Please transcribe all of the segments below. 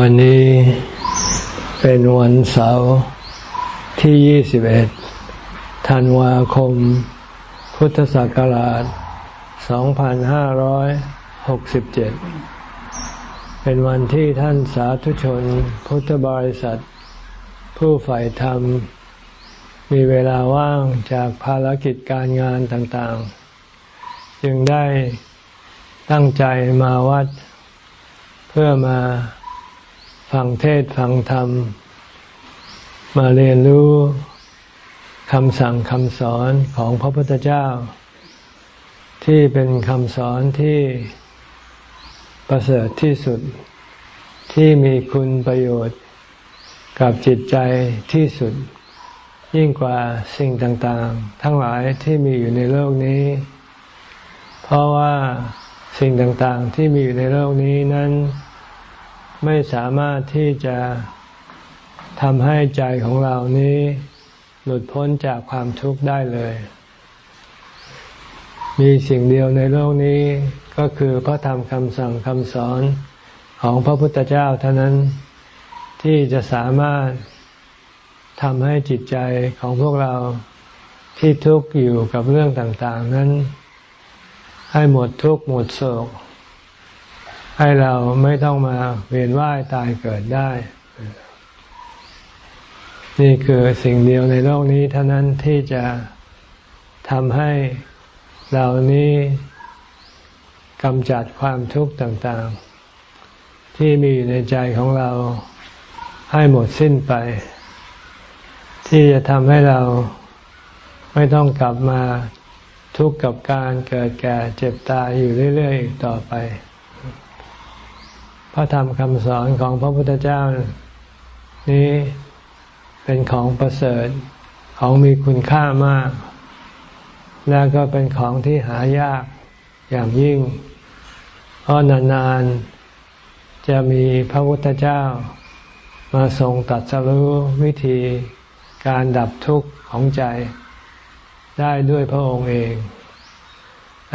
วันนี้เป็นวันเสาร์ที่ 21 ธันวาคม พุทธศักราช 2567 เป็นวันที่ท่านสาธุชนพุทธบริษัท ผู้ฝ่ายธรรม มีเวลาว่างจากภารกิจการงานต่างๆ จึงได้ตั้งใจมาวัดเพื่อมา ฟังเทศฟังธรรม มาเรียนรู้คำสั่งคำสอนของพระพุทธเจ้า ที่เป็นคำสอนที่ประเสริฐที่สุดที่มีคุณประโยชน์กับจิตใจที่สุด ยิ่งกว่าสิ่งต่างๆ ทั้งหลายที่มีอยู่ในโลกนี้ เพราะว่าสิ่งต่างๆที่มีอยู่ในโลกนี้นั้น ไม่สามารถที่จะทำให้ใจของเรานี้ หลุดพ้นจากความทุกข์ได้เลย มีสิ่งเดียวในโลกนี้ก็คือพระธรรมคำสั่งคำสอนของพระพุทธเจ้าเท่านั้นที่จะสามารถทำให้จิตใจของพวกเราที่ทุกข์อยู่กับเรื่องต่าง ๆ นั้น ให้หมดทุกข์หมดโศก ให้เราไม่ต้องมาเวียนว่ายตายเกิดได้ นี่คือสิ่งเดียวในโลกนี้เท่านั้นที่จะทำให้เรานี้กำจัดความทุกข์ต่างๆ ที่มีอยู่ในใจของเราให้หมดสิ้นไป ที่จะทำให้เราไม่ต้องกลับมาทุกข์กับการเกิดแก่เจ็บตายอยู่เรื่อยๆอีกต่อไป พระธรรมคำสอนของพระพุทธเจ้านี้เป็นของประเสริฐของมีคุณค่ามาก และก็เป็นของที่หายากอย่างยิ่ง เพราะนานๆ จะมีพระพุทธเจ้า มาทรงตัดสรู้วิธีการดับทุกข์ของใจได้ด้วยพระองค์เอง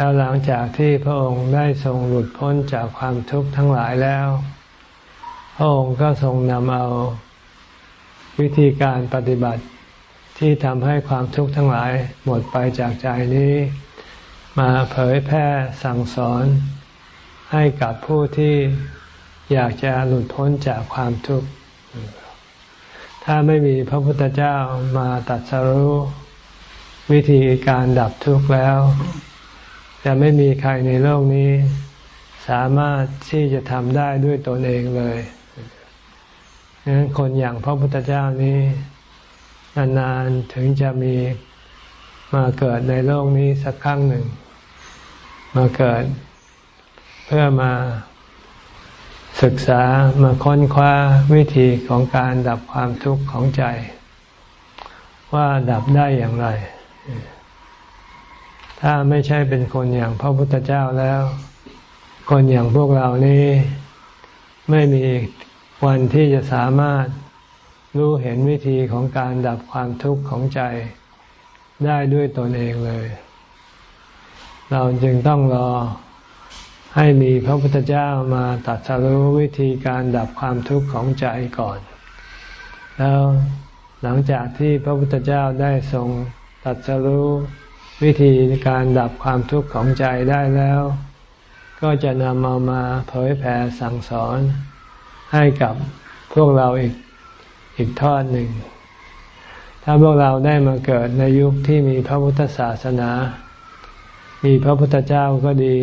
แล้วหลังจากที่พระองค์ได้ทรงหลุดพ้นจากความทุกข์ทั้งหลายแล้ว พระองค์ก็ทรงนำเอาวิธีการปฏิบัติที่ทำให้ความทุกข์ทั้งหลายหมดไปจากใจนี้ มาเผยแพร่สั่งสอน ให้กับผู้ที่อยากจะหลุดพ้นจากความทุกข์ ถ้าไม่มีพระพุทธเจ้ามาตัดสรู้วิธีการดับทุกข์แล้ว จะไม่มีใครในโลกนี้ สามารถที่จะทำได้ด้วยตนเองเลยดังนั้นคนอย่างพระพุทธเจ้านี้นานๆถึงจะมีมาเกิดในโลกนี้สักครั้งหนึ่ง มาเกิด เพื่อมาศึกษามาค้นคว้าวิธีของการดับความทุกข์ของใจ ว่าดับได้อย่างไร ถ้าไม่ใช่เป็นคนอย่างพระพุทธเจ้าแล้ว คนอย่างพวกเรานี้ ไม่มีวันที่จะสามารถรู้เห็นวิธีของการดับความทุกข์ของใจได้ด้วยตนเองเลย เราจึงต้องรอให้มีพระพุทธเจ้ามาตัดสรู้วิธีการดับความทุกข์ของใจก่อน แล้วหลังจากที่พระพุทธเจ้าได้ทรงตัดสรู้ วิธีการดับความทุกข์ของใจได้แล้ว ก็จะนำเอามาเผยแผ่สั่งสอนให้กับพวกเราอีกอีกทอดหนึ่ง ถ้าพวกเราได้มาเกิดในยุคที่มีพระพุทธศาสนา มีพระพุทธเจ้าก็ดี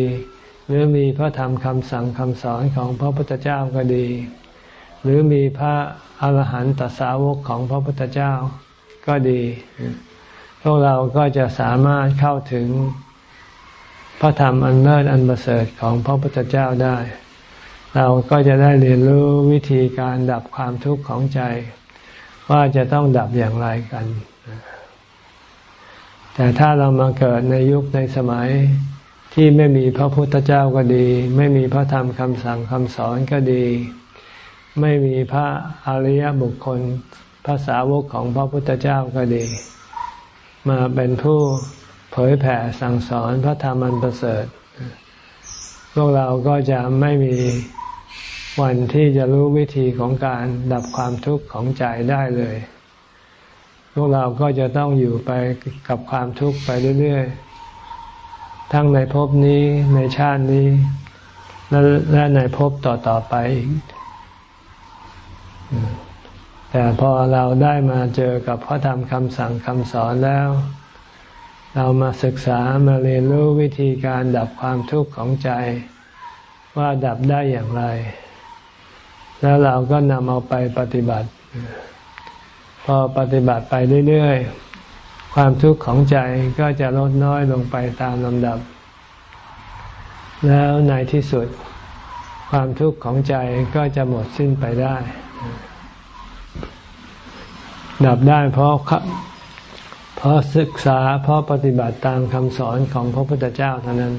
หรือมีพระธรรมคำสั่งคำสอนของพระพุทธเจ้าก็ดี หรือมีพระอรหันตสาวกของพระพุทธเจ้าก็ดี วกเราก็จะสามารถเข้าถึงพระธรรมอันเลิศอันประเสริฐของพระพุทธเจ้าได้ เราก็จะได้เรียนรู้วิธีการดับความทุกข์ของใจ ว่าจะต้องดับอย่างไรกัน แต่ถ้าเรามาเกิดในยุคในสมัยที่ไม่มีพระพุทธเจ้าก็ดี ไม่มีพระธรรมคำสั่งคำสอนก็ดี ไม่มีพระอริยบุคคล พระสาวกของพระพุทธเจ้าก็ดี มาเป็นผู้เผยแผ่สั่งสอนพระธรรมอันประเสริฐ พวกเราก็จะไม่มีวันที่จะรู้วิธีของการดับความทุกข์ของใจได้เลย พวกเราก็จะต้องอยู่ไปกับความทุกข์ไปเรื่อยๆ ทั้งในภพนี้ในชาตินี้ และในภพต่อๆไปอีก แต่พอเราได้มาเจอกับพระธรรมคำสั่งคำสอนแล้ว เรามาศึกษามาเรียนรู้วิธีการดับความทุกข์ของใจ ว่าดับได้อย่างไร แล้วเราก็นำเอาไปปฏิบัติ พอปฏิบัติไปเรื่อยๆ ความทุกข์ของใจก็จะลดน้อยลงไปตามลำดับ แล้วในที่สุดความทุกข์ของใจก็จะหมดสิ้นไปได้ ดับได้เพราะเพราะศึกษาเพราะปฏิบัติตามคำสอนของพระพุทธเจ้าเท่านั้น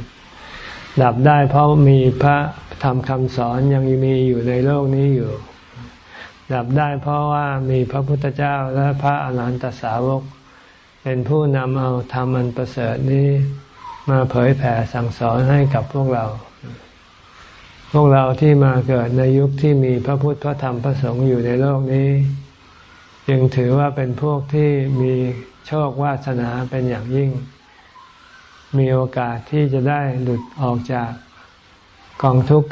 ดับได้เพราะมีพระธรรมคำสอนยังมีอยู่ในโลกนี้อยู่ ดับได้เพราะว่ามีพระพุทธเจ้าและพระอรหันตสาวก เป็นผู้นำเอาธรรมอันประเสริฐนี้มาเผยแผ่สั่งสอนให้กับพวกเรา พวกเราที่มาเกิดในยุคที่มีพระพุทธพระธรรมพระสงฆ์อยู่ในโลกนี้ จึงถือว่าเป็นพวกที่มีโชควาสนาเป็นอย่างยิ่ง มีโอกาสที่จะได้หลุดออกจากกองทุกข์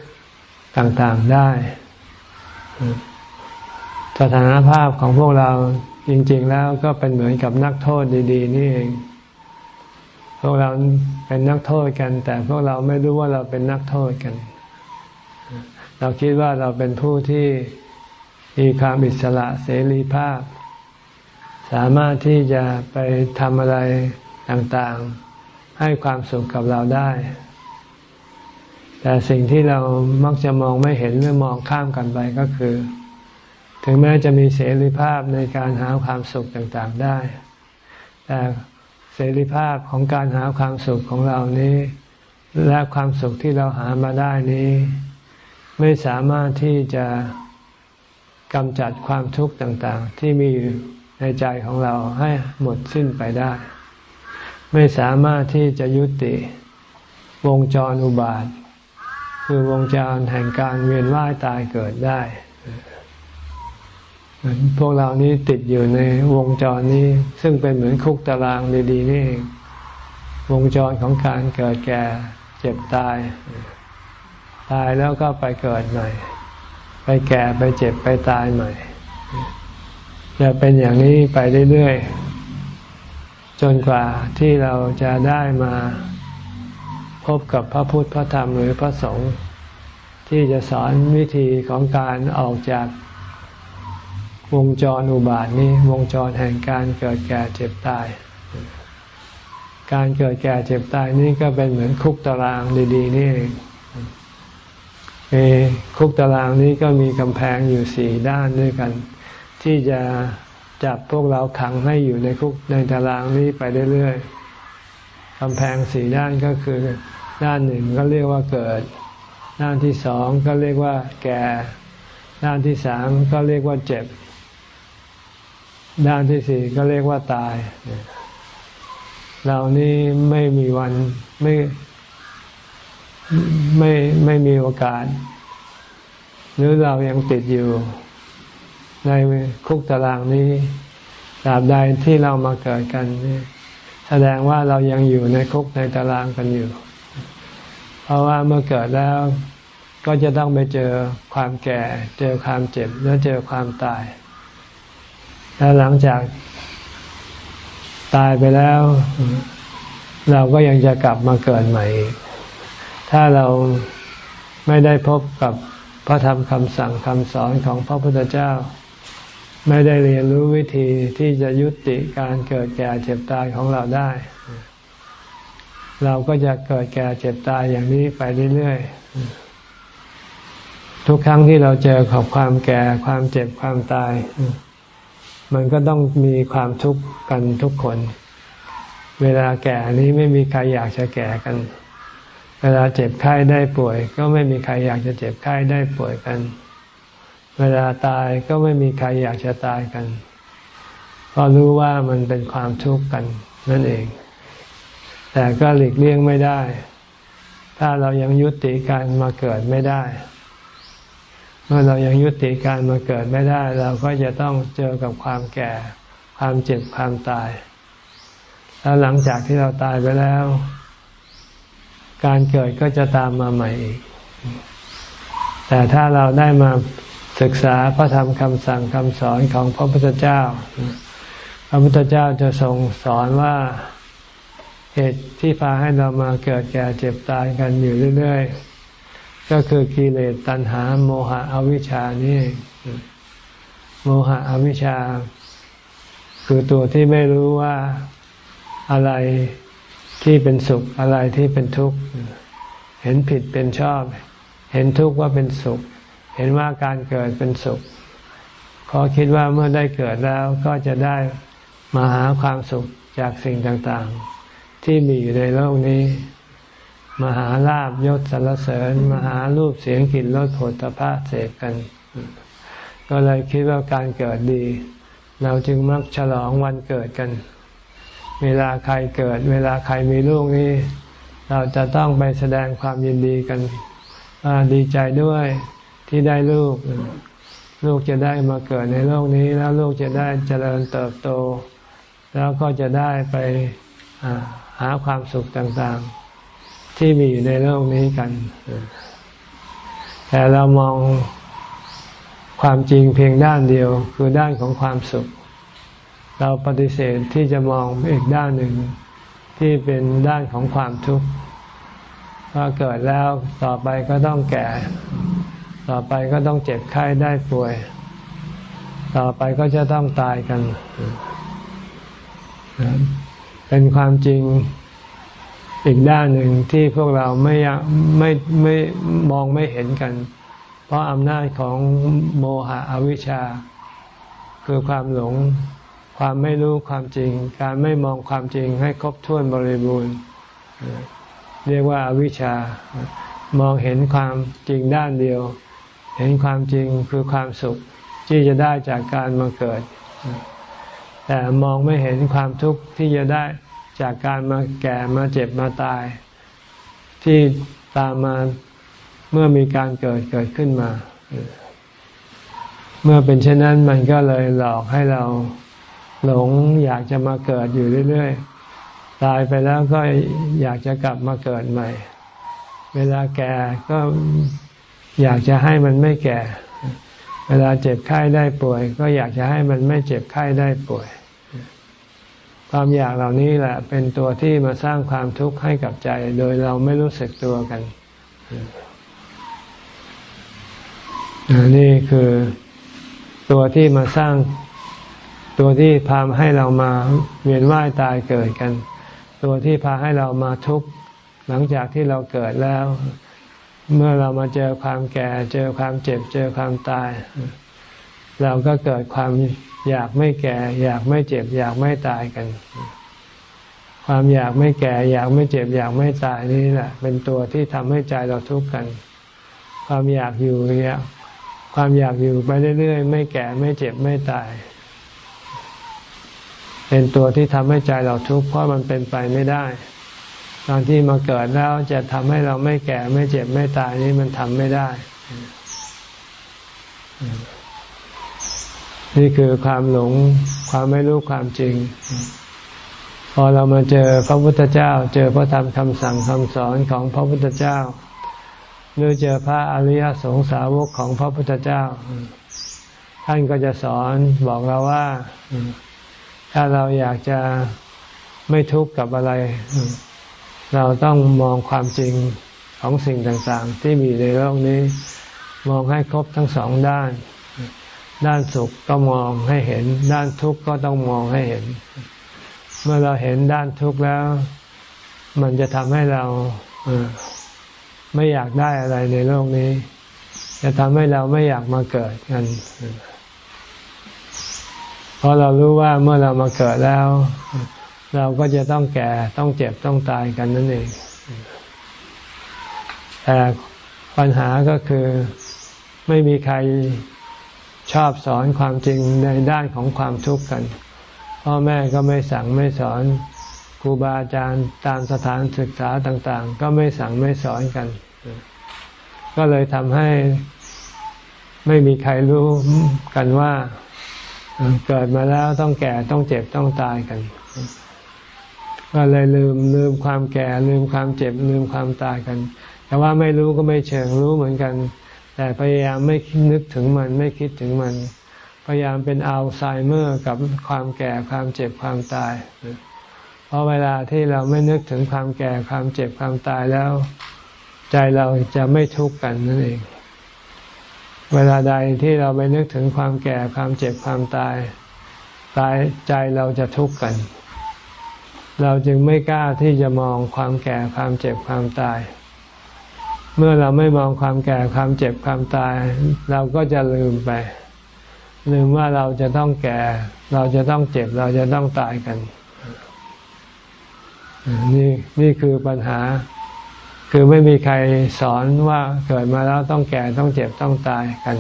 ต่างๆได้ สถานภาพของพวกเราจริง ๆ แล้วก็เป็นเหมือนกับนักโทษดี ๆ นี่เอง พวกเราเป็นนักโทษกัน แต่พวกเราไม่รู้ว่าเราเป็นนักโทษกัน เราคิดว่าเราเป็นผู้ที่ มีความอิสระเสรีภาพ สามารถที่จะไปทำอะไรต่างๆ ให้ความสุขกับเราได้ แต่สิ่งที่เรามักจะมองไม่เห็นหรือมองข้ามกันไปก็คือ ถึงแม้จะมีเสรีภาพในการหาความสุขต่างๆได้ แต่เสรีภาพของการหาความสุขของเรานี้ และความสุขที่เราหามาได้นี้ ไม่สามารถที่จะ กำจัดความทุกข์ต่างๆ ที่มีอยู่ในใจของเราให้หมดสิ้นไปได้ ไม่สามารถที่จะยุติวงจรอุบาท คือวงจรแห่งการเวียนว่ายตายเกิดได้ พวกเรานี้ติดอยู่ในวงจรนี้ ซึ่งเป็นเหมือนคุกตารางดีๆนี่เองวงจรของการเกิดแก่เจ็บตาย ตายแล้วก็ไปเกิดใหม่ ไปแก่ไปเจ็บไปตายใหม่ จะเป็นอย่างนี้ไปเรื่อยๆ จนกว่าที่เราจะได้มาพบกับพระพุทธพระธรรมหรือพระสงฆ์ที่จะสอนวิธีของการออกจากวงจรอุบาทนี้วงจรแห่งการเกิดแก่เจ็บตาย การเกิดแก่เจ็บตายนี่ก็เป็นเหมือนคุกตารางดี ๆ นี่เอง คุกตารางนี้ก็มีกำแพงอยู่สี่ด้านด้วยกัน ที่จะจับพวกเราขังให้อยู่ในคุกในตารางนี้ไปเรื่อยๆกำแพงสี่ด้านก็คือด้านหนึ่งก็เรียกว่าเกิด ด้านที่สองก็เรียกว่าแก่ ด้านที่สามก็เรียกว่าเจ็บ ด้านที่สี่ก็เรียกว่าตายเรานี้ไม่มีวันไม่ ไม่ไม่มีโอกาส หรือเรายังติดอยู่ ในคุกตารางนี้ตราบใดที่เรามาเกิดกันนี่แสดงว่าเรายังอยู่ในคุกในตารางกันอยู่ เพราะว่าเมื่อเกิดแล้วก็จะต้องไปเจอความแก่ เจอความเจ็บแล้วเจอความตาย แล้วหลังจากตายไปแล้ว เราก็ยังจะกลับมาเกิดใหม่อีก ถ้าเราไม่ได้พบกับพระธรรมคำสั่งคำสอนของพระพุทธเจ้า ไม่ได้เรียนรู้วิธีที่จะยุติการเกิดแก่เจ็บตายของเราได้ เราก็จะเกิดแก่เจ็บตายอย่างนี้ไปเรื่อยๆ ทุกครั้งที่เราเจอกับความแก่ความเจ็บความตาย มันก็ต้องมีความทุกข์กันทุกคน เวลาแก่นี้ไม่มีใครอยากจะแก่กันเวลาเจ็บไข้ได้ป่วย ก็ไม่มีใครอยากจะเจ็บไข้ได้ป่วยกัน เวลาตายก็ไม่มีใครอยากจะตายกันเพราะรู้ว่ามันเป็นความทุกข์กันนั่นเอง แต่ก็หลีกเลี่ยงไม่ได้ ถ้าเรายังยุติการมาเกิดไม่ได้ เมื่อเรายังยุติการมาเกิดไม่ได้ เราก็จะต้องเจอกับความแก่ ความเจ็บความตาย แล้วหลังจากที่เราตายไปแล้ว การเกิดก็จะตามมาใหม่อีก แต่ถ้าเราได้มาศึกษาพระธรรมคำสั่งคำสอนของพระพุทธเจ้า พระพุทธเจ้าจะทรงสอนว่าเหตุที่พาให้เรามาเกิดแก่เจ็บตายกันอยู่เรื่อยๆ ก็คือกิเลสตัณหา โมหะอวิชชานี่ โมหะอวิชชา คือตัวที่ไม่รู้ว่าอะไร ที่เป็นสุขอะไรที่เป็นทุกข์ เห็นผิดเป็นชอบ เห็นทุกข์ว่าเป็นสุข เห็นว่าการเกิดเป็นสุขพอคิดว่าเมื่อได้เกิดแล้วก็จะได้มาหาความสุขจากสิ่งต่างๆ ที่มีอยู่ในโลกนี้มหาลาบยศสรรเสริญมหารูปเสียงกลิ่นรสผลตภะเสกกัน ก็เลยคิดว่าการเกิดดี เราจึงมักฉลองวันเกิดกัน เวลาใครเกิด เวลาใครมีลูกนี้เราจะต้องไปแสดงความยินดีกันดีใจด้วยที่ได้ลูก ลูกจะได้มาเกิดในโลกนี้แล้วลูกจะได้เจริญเติบโต แล้วก็จะได้ไปหาความสุขต่างๆ ที่มีอยู่ในโลกนี้กัน แต่เรามองความจริงเพียงด้านเดียวคือด้านของความสุข เราปฏิเสธที่จะมองอีกด้านหนึ่งที่เป็นด้านของความทุกข์ว่าเกิดแล้วต่อไปก็ต้องแก่ ต่อไปก็ต้องเจ็บไข้ได้ป่วย ต่อไปก็จะต้องตายกัน เป็นความจริงอีกด้านหนึ่งที่พวกเราไม่ไม่ไม่มองไม่เห็นกัน เพราะอำนาจของโมหะอวิชชา คือความหลง ความไม่รู้ความจริง การไม่มองความจริงให้ครบถ้วนบริบูรณ์ เรียกว่าอวิชชามองเห็นความจริงด้านเดียว เห็นความจริงคือความสุขที่จะได้จากการมาเกิด แต่มองไม่เห็นความทุกข์ที่จะได้จากการมาแก่มาเจ็บมาตาย ที่ตามมาเมื่อมีการเกิดเกิดขึ้นมา เมื่อเป็นเช่นนั้นมันก็เลยหลอกให้เรา หลงอยากจะมาเกิดอยู่เรื่อยๆ ตายไปแล้วก็อยากจะกลับมาเกิดใหม่ เวลาแก่ก็อยากจะให้มันไม่แก่ เวลาเจ็บไข้ได้ป่วย ก็อยากจะให้มันไม่เจ็บไข้ได้ป่วย ความอยากเหล่านี้แหละเป็นตัวที่มาสร้างความทุกข์ให้กับใจ โดยเราไม่รู้สึกตัวกัน นี่คือตัวที่มาสร้าง ตัวที่พาให้เรามาเวียนว่ายตายเกิดกัน ตัวที่พาให้เรามาทุกข์หลังจากที่เราเกิดแล้ว เมื่อเรามาเจอความแก่ เจอความเจ็บ เจอความตาย เราก็เกิดความอยากไม่แก่ อยากไม่เจ็บ อยากไม่ตายกัน ความอยากไม่แก่ อยากไม่เจ็บ อยากไม่ตายนี่แหละ เป็นตัวที่ทำให้ใจเราทุกข์กัน ความอยากอยู่เนี่ยความอยากอยู่ไปเรื่อยๆ ไม่แก่ไม่เจ็บไม่ตาย เป็นตัวที่ทำให้ใจเราทุกข์เพราะมันเป็นไปไม่ได้ตอนที่มาเกิดแล้วจะทำให้เราไม่แก่ไม่เจ็บไม่ตายนี่มันทำไม่ได้ นี่คือความหลงความไม่รู้ความจริง พอเรามาเจอพระพุทธเจ้า เจอพระธรรมคำสั่งคำสอนของพระพุทธเจ้า หรือเจอพระอริยสงสาวกของพระพุทธเจ้า ท่านก็จะสอนบอกเราว่า ถ้าเราอยากจะไม่ทุกข์กับอะไร เราต้องมองความจริงของสิ่งต่างๆ ที่มีในโลกนี้ มองให้ครบทั้งสองด้าน ด้านสุขก็มองให้เห็น ด้านทุกข์ก็ต้องมองให้เห็น เมื่อเราเห็นด้านทุกข์แล้ว มันจะทำให้เราไม่อยากได้อะไรในโลกนี้ จะทำให้เราไม่อยากมาเกิดกันเราะเรารู้ว่าเมื่อเรามาเกิดแล้ว เราก็จะต้องแก่ต้องเจ็บต้องตายกันนั่นเองแต่ปัญหาก็คือไม่มีใครชอบสอนความจริงในด้านของความทุกข์กัน พ่อแม่ก็ไม่สั่งไม่สอนครูบาอาจารย์ตามสถานศึกษาต่าง ๆ ก็ไม่สั่งไม่สอนกัน ก็เลยทำให้ไม่มีใครรู้กันว่า เกิดมาแล้วต้องแก่ต้องเจ็บต้องตายกัน ก็เลยลืมลืมความแก่ลืมความเจ็บลืมความตายกัน แต่ว่าไม่รู้ก็ไม่เชิงรู้เหมือนกัน แต่พยายามไม่นึกถึงมันไม่คิดถึงมัน พยายามเป็นอัลไซเมอร์กับความแก่ความเจ็บความตาย เพราะเวลาที่เราไม่นึกถึงความแก่ความเจ็บความตายแล้ว ใจเราจะไม่ทุกข์กันนั่นเอง เวลาใดที่เราไปนึกถึงความแก่ความเจ็บความตาย ตายใจเราจะทุกข์กัน เราจึงไม่กล้าที่จะมองความแก่ความเจ็บความตาย เมื่อเราไม่มองความแก่ความเจ็บความตาย เราก็จะลืมไป ลืมว่าเราจะต้องแก่ เราจะต้องเจ็บเราจะต้องตายกัน นี่นี่คือปัญหา คือไม่มีใครสอนว่าเกิดมาแล้วต้องแก่ต้องเจ็บต้องตายกัน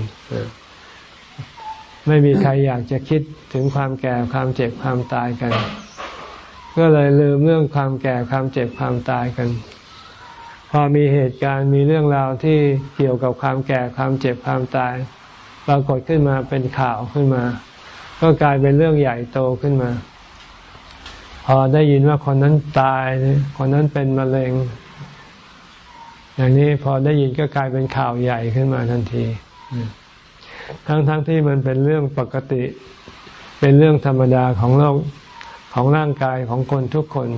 ไม่มีใครอยากจะคิดถึงความแก่ความเจ็บความตายกัน ก็เลยลืมเรื่องความแก่ความเจ็บความตายกัน พอมีเหตุการณ์มีเรื่องราวที่เกี่ยวกับความแก่ความเจ็บความตายปรากฏขึ้นมาเป็นข่าวขึ้นมา ก็กลายเป็นเรื่องใหญ่โตขึ้นมา พอได้ยินว่าคนนั้นตาย คนนั้นเป็นมะเร็ง อย่างนี้พอได้ยินก็กลายเป็นข่าวใหญ่ขึ้นมาทันที ทั้งๆทที่มันเป็นเรื่องปกติ เป็นเรื่องธรรมดาของโลกของร่างกายของคนทุกคน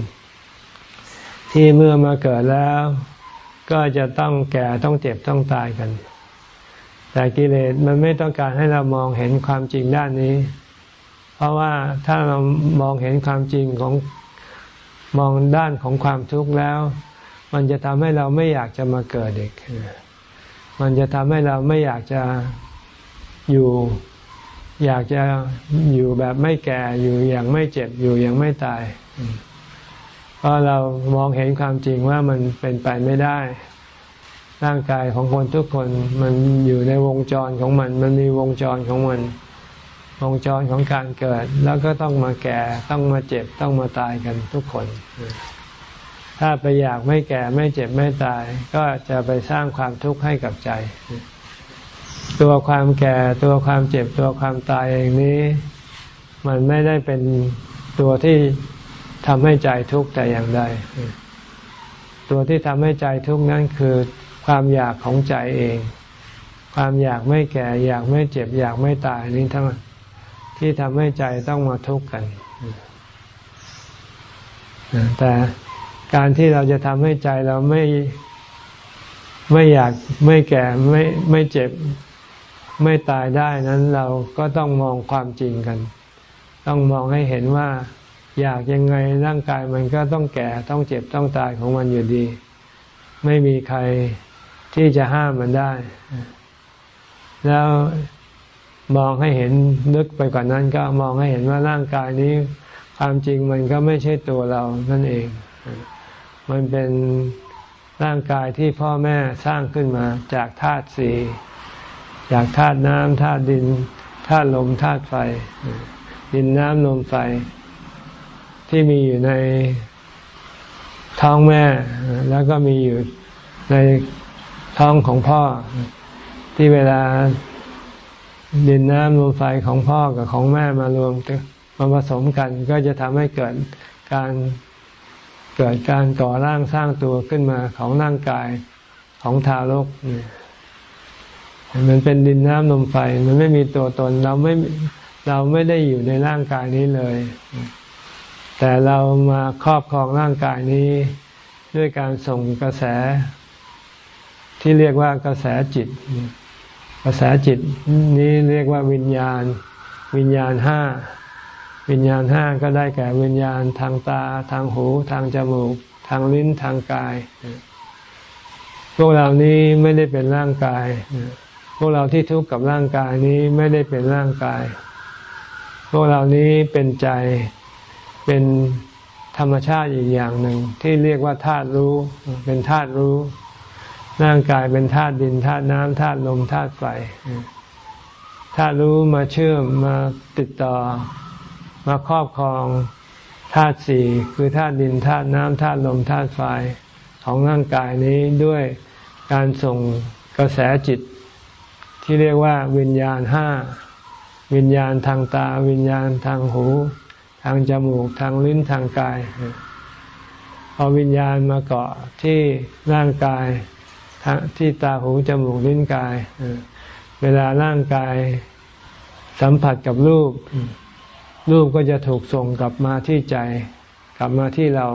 ที่เมื่อมาเกิดแล้ว ก็จะต้องแก่ต้องเจ็บต้องตายกัน แต่กิเลสมันไม่ต้องการให้เรามองเห็นความจริงด้านนี้ เพราะว่าถ้าเรามองเห็นความจริงของมองด้านของความทุกข์แล้ว มันจะทำให้เราไม่อยากจะมาเกิดเด็กมันจะทำให้เราไม่อยากจะอยู่ อยากจะอยู่แบบไม่แก่อยู่อย่างไม่เจ็บอยู่อย่างไม่ตาย เพราะเรามองเห็นความจริงว่ามันเป็นไปไม่ได้ ร่างกายของคนทุกคนมันอยู่ในวงจรของมัน มันมีวงจรของมัน วงจรของการเกิด แล้วก็ต้องมาแก่ต้องมาเจ็บต้องมาตายกันทุกคน ถ้าไปอยากไม่แก่ไม่เจ็บไม่ตาย ก็จะไปสร้างความทุกข์ให้กับใจ ตัวความแก่ตัวความเจ็บตัวความตายเองนี้ มันไม่ได้เป็นตัวที่ทำให้ใจทุกข์แต่อย่างใดตัวที่ทำให้ใจทุกข์นั้นคือความอยากของใจเอง ความอยากไม่แก่ อยากไม่เจ็บ อยากไม่ตายนี้ทั้งที่ทำให้ใจต้องมาทุกข์กันแต่ การที่เราจะทำให้ใจเราไม่ไม่อยากไม่แก่ไม่ไม่เจ็บไม่ตายได้นั้นเราก็ต้องมองความจริงกัน ต้องมองให้เห็นว่า อยากยังไงร่างกายมันก็ต้องแก่ต้องเจ็บต้องตายของมันอยู่ดี ไม่มีใครที่จะห้ามมันได้ แล้วมองให้เห็นนึกไปกว่านนั้น ก็มองให้เห็นว่าร่างกายนี้ ความจริงมันก็ไม่ใช่ตัวเรานั่นเอง มันเป็นร่างกายที่พ่อแม่สร้างขึ้นมาจากธาตุสี่จากธาตุน้ำธาตุดินธาตุลมธาตุไฟ ดินน้ำลมไฟ ที่มีอยู่ในท้องแม่ แล้วก็มีอยู่ในท้องของพ่อ ที่เวลาดินน้ำลมไฟของพ่อกับของแม่มารวมมาผสมกัน ก็จะทำให้เกิดการ เกิดการก่อร่างสร้างตัวขึ้นมาของร่างกายของทารกมันเป็นดินน้ำลมไฟ มันไม่มีตัวตน เราไม่เราไม่ได้อยู่ในร่างกายนี้เลย แต่เรามาครอบครองร่างกายนี้ ด้วยการส่งกระแส ที่เรียกว่ากระแสจิต กระแสจิตนี้เรียกว่าวิญญาณ วิญญาณห้า วิญญาณห้าก็ได้แก่วิญญาณทางตา ทางหู ทางจมูก ทางลิ้นทางกาย พวกเรานี้ไม่ได้เป็นร่างกาย พวกเราที่ทุกข์กับร่างกายนี้ไม่ได้เป็นร่างกาย พวกเรานี้เป็นใจเป็นธรรมชาติอีกอย่างหนึ่ง ที่เรียกว่าธาตุรู้ เป็นธาตุรู้ ร่างกายเป็นธาตุดินธาตุน้ำธาตุลมธาตุไฟธาตุรู้มาเชื่อมมาติดต่อ มาครอบครองธาตุสี่คือธาตุดินธาตุน้ำธาตุลมธาตุไฟของร่างกายนี้ด้วยการส่งกระแสจิต ที่เรียกว่าวิญญาณห้าวิญญาณทางตา วิญญาณทางหู ทางจมูกทางลิ้นทางกาย พอวิญญาณมาเกาะที่ร่างกายที่ตาหูจมูกลิ้นกาย เวลาร่างกายสัมผัสกับรูป รูปก็จะถูกส่งกลับมาที่ใจ กลับมาที่เรา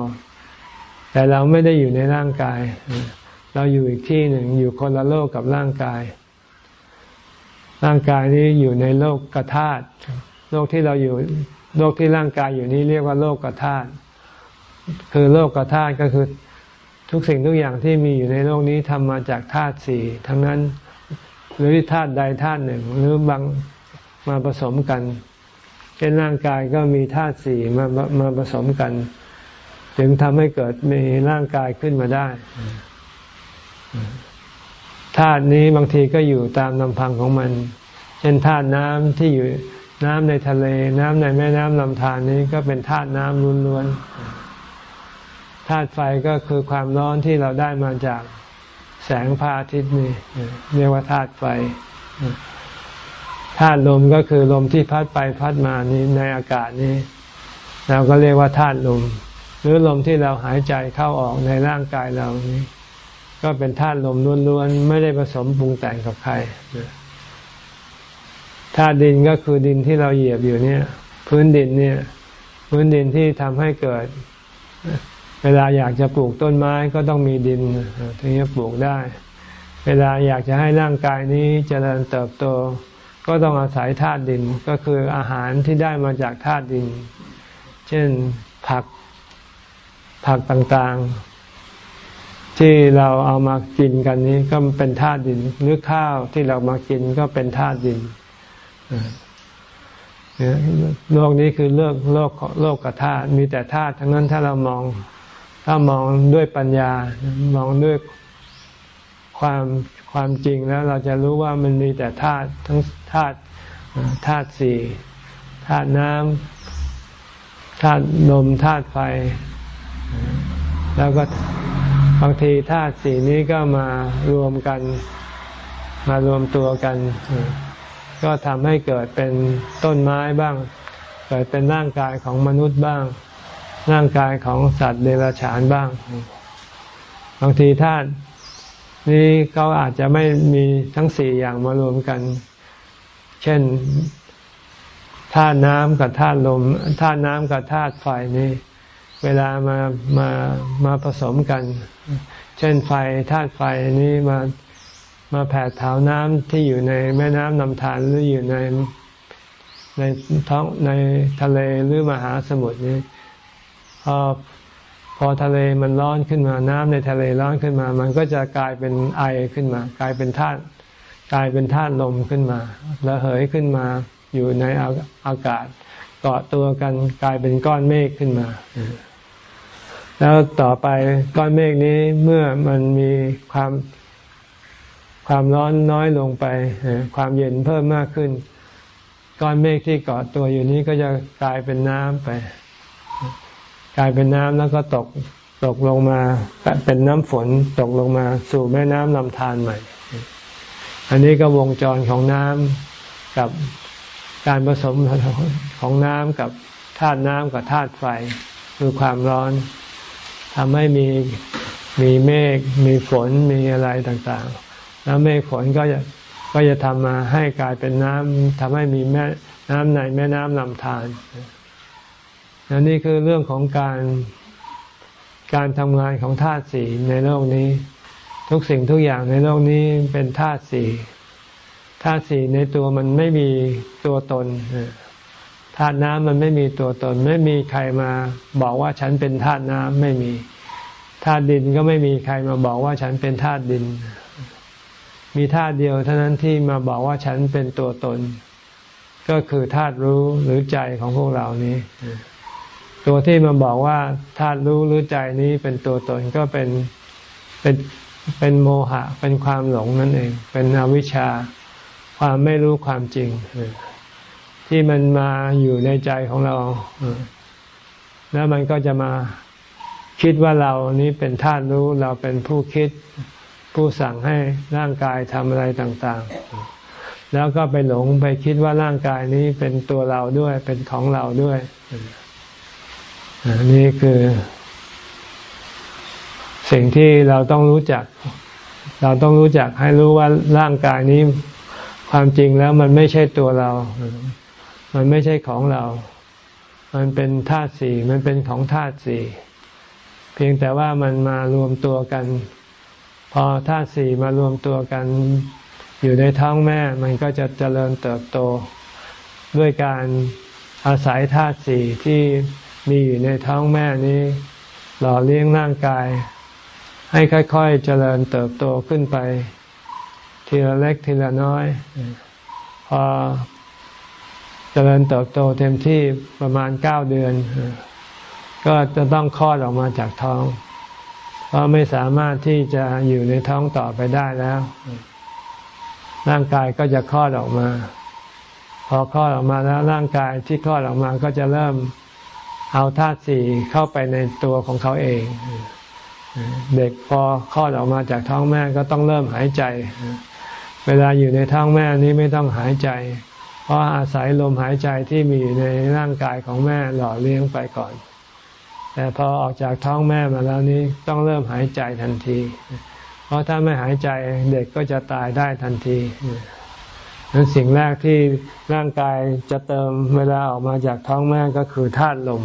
แต่เราไม่ได้อยู่ในร่างกาย เราอยู่อีกที่หนึ่งอยู่คนละโลกกับร่างกาย ร่างกายนี้อยู่ในโลกกระธาตุโลกที่เราอยู่โลกที่ร่างกายอยู่นี้เรียกว่าโลกกระธาตุคือโลกกระธาตุก็คือทุกสิ่งทุกอย่างที่มีอยู่ในโลกนี้ทำมาจากธาตุสี่ทั้งนั้นหรือธาตุใดธาตุหนึ่ง หรือบางมาผสมกันเช่นร่างกายก็มีธาตุสี่มามาผสมกัน จึงทำให้เกิดมีร่างกายขึ้นมาได้ธาตุนี้บางทีก็อยู่ตามลำพังของมัน เช่นธาตุน้ำที่อยู่น้ำในทะเล น้ำในแม่น้ำลำธารนี้ก็เป็นธาตุน้ำล้วนๆธาตุไฟก็คือความร้อนที่เราได้มาจากแสงพระอาทิตย์นี่เรียกว่าธาตุไฟ ธาตุลมก็คือลมที่พัดไปพัดมานี้ในอากาศนี้ เราก็เรียกว่าธาตุลม หรือลมที่เราหายใจเข้าออกในร่างกายเรานี้ ก็เป็นธาตุลมล้วนๆไม่ได้ผสมปรุงแต่งกับใครธาตุดินก็คือดินที่เราเหยียบอยู่เนี่ย พื้นดินเนี่ย พื้นดินที่ทำให้เกิด เวลาอยากจะปลูกต้นไม้ก็ต้องมีดินถึงจะปลูกได้ เวลาอยากจะให้ร่างกายนี้เจริญเติบโต ก็ต้องอาศัยธาตุดินก็คืออาหารที่ได้มาจากธาตุดิน เช่นผักผักต่างๆ ที่เราเอามากินกันนี้ก็เป็นธาตุดินหรือข้าวที่เรามากินก็เป็นธาตุดินโลกนี้คือโลกโลกโลกกับธาตุมีแต่ธาตุทั้งนั้นถ้าเรามองถ้ามองด้วยปัญญามองด้วยความความจริงแล้วเราจะรู้ว่ามันมีแต่ธาตุทั้ง ธาตุธาตุสี่ธาตุน้ำธาตุลมธาตุไฟ แล้วก็บางทีธาตุสี่นี้ก็มารวมกันมารวมตัวกัน ก็ทำให้เกิดเป็นต้นไม้บ้าง เกิดเป็นร่างกายของมนุษย์บ้าง ร่างกายของสัตว์เดรัจฉานบ้าง บางทีธาตุนี้เขาอาจจะไม่มีทั้งสี่อย่างมารวมกัน เช่นธาตุน้ำกับธาตุลมธาตุน้ำกับธาตุไฟนี่เวลามามามาผสมกัน เช่นไฟธาตุไฟนี้มามาแผดเผาน้ำที่อยู่ในแม่น้ำลำธารหรืออยู่ในในท้องในทะเลหรือมหาสมุทรนี้พอพอทะเลมันร้อนขึ้นมาน้ำในทะเลร้อนขึ้นมา มันก็จะกลายเป็นไอขึ้นมา กลายเป็นธาตุ กลายเป็นธาตุลมขึ้นมา แล้วเหยขึ้นมาอยู่ในอากาศเกาะตัวกันกลายเป็นก้อนเมฆขึ้นมา แล้วต่อไปก้อนเมฆนี้เมื่อมันมีความความร้อนน้อยลงไป ความเย็นเพิ่มมากขึ้น ก้อนเมฆที่เกาะตัวอยู่นี้ก็จะกลายเป็นน้ำไป กลายเป็นน้ำแล้วก็ตกตกลงมาเป็นน้ำฝนตกลงมาสู่แม่น้ำลำธารใหม่ อันนี้ก็วงจรของน้ำกับการผสมของน้ำกับธาตุน้ำกับธาตุไฟคือความร้อนทำให้มีมีเมฆมีฝนมีอะไรต่างๆ แล้วเมฆฝนก็จะก็จะทำมาให้กลายเป็นน้ำทำให้มีแม่น้ำในแม่น้ำลำธารอันนี้คือเรื่องของการการทำงานของธาตุสีในโลกนี้ ทุกสิ่งทุกอย่างในโลกนี้เป็นธาตุสี่ธาตุสี่ในตัวมันไม่มีตัวตนธาตุน้ำมันไม่มีตัวตน ไม่มีใครมาบอกว่าฉันเป็นธาตุน้ำไม่มีธาตุดินก็ไม่มีใครมาบอกว่าฉันเป็นธาตุดิน มีธาตุเดียวเท่านั้นที่มาบอกว่าฉันเป็นตัวตน ก็คือธาตุรู้หรือใจของพวกเรานี้ ตัวที่มาบอกว่าธาตุรู้หรือใจนี้เป็นตัวตนก็เป็นเป็น เป็นโมหะ เป็นความหลงนั่นเอง เป็นอวิชชา ความไม่รู้ความจริง ที่มันมาอยู่ในใจของเรา แล้วมันก็จะมาคิดว่าเรานี้เป็นธาตุรู้ เราเป็นผู้คิด ผู้สั่งให้ร่างกายทำอะไรต่าง ๆ แล้วก็ไปหลงไปคิดว่าร่างกายนี้เป็นตัวเราด้วย เป็นของเราด้วย นี่คือ สิ่งที่เราต้องรู้จัก เราต้องรู้จักให้รู้ว่าร่างกายนี้ความจริงแล้วมันไม่ใช่ตัวเรา มันไม่ใช่ของเรา มันเป็นธาตุสี่ มันเป็นของธาตุสี่ เพียงแต่ว่ามันมารวมตัวกัน พอธาตุสี่มารวมตัวกัน อยู่ในท้องแม่ มันก็จะเจริญเติบโต ด้วยการอาศัยธาตุสี่ที่มีอยู่ในท้องแม่นี้ หล่อเลี้ยงร่างกาย ให้ค่อยๆเจริญเติบโตขึ้นไป ทีละเล็กทีละน้อย พอเจริญเติบโตเต็มที่ประมาณเก้าเดือน ก็จะต้องคลอดออกมาจากท้อง เพราะไม่สามารถที่จะอยู่ในท้องต่อไปได้แล้ว ร่างกายก็จะคลอดออกมา พอคลอดออกมาแล้วร่างกายที่คลอดออกมาก็จะเริ่มเอาธาตุสี่เข้าไปในตัวของเขาเอง เด็กพอคลอดออกมาจากท้องแม่ก็ต้องเริ่มหายใจ เวลาอยู่ในท้องแม่นี้ไม่ต้องหายใจ เพราะอาศัยลมหายใจที่มีอยู่ในร่างกายของแม่หล่อเลี้ยงไปก่อน แต่พอออกจากท้องแม่มาแล้วนี้ต้องเริ่มหายใจทันที เพราะถ้าไม่หายใจเด็กก็จะตายได้ทันทีนั้นสิ่งแรกที่ร่างกายจะเติมเวลาออกมาจากท้องแม่ก็คือธาตุลม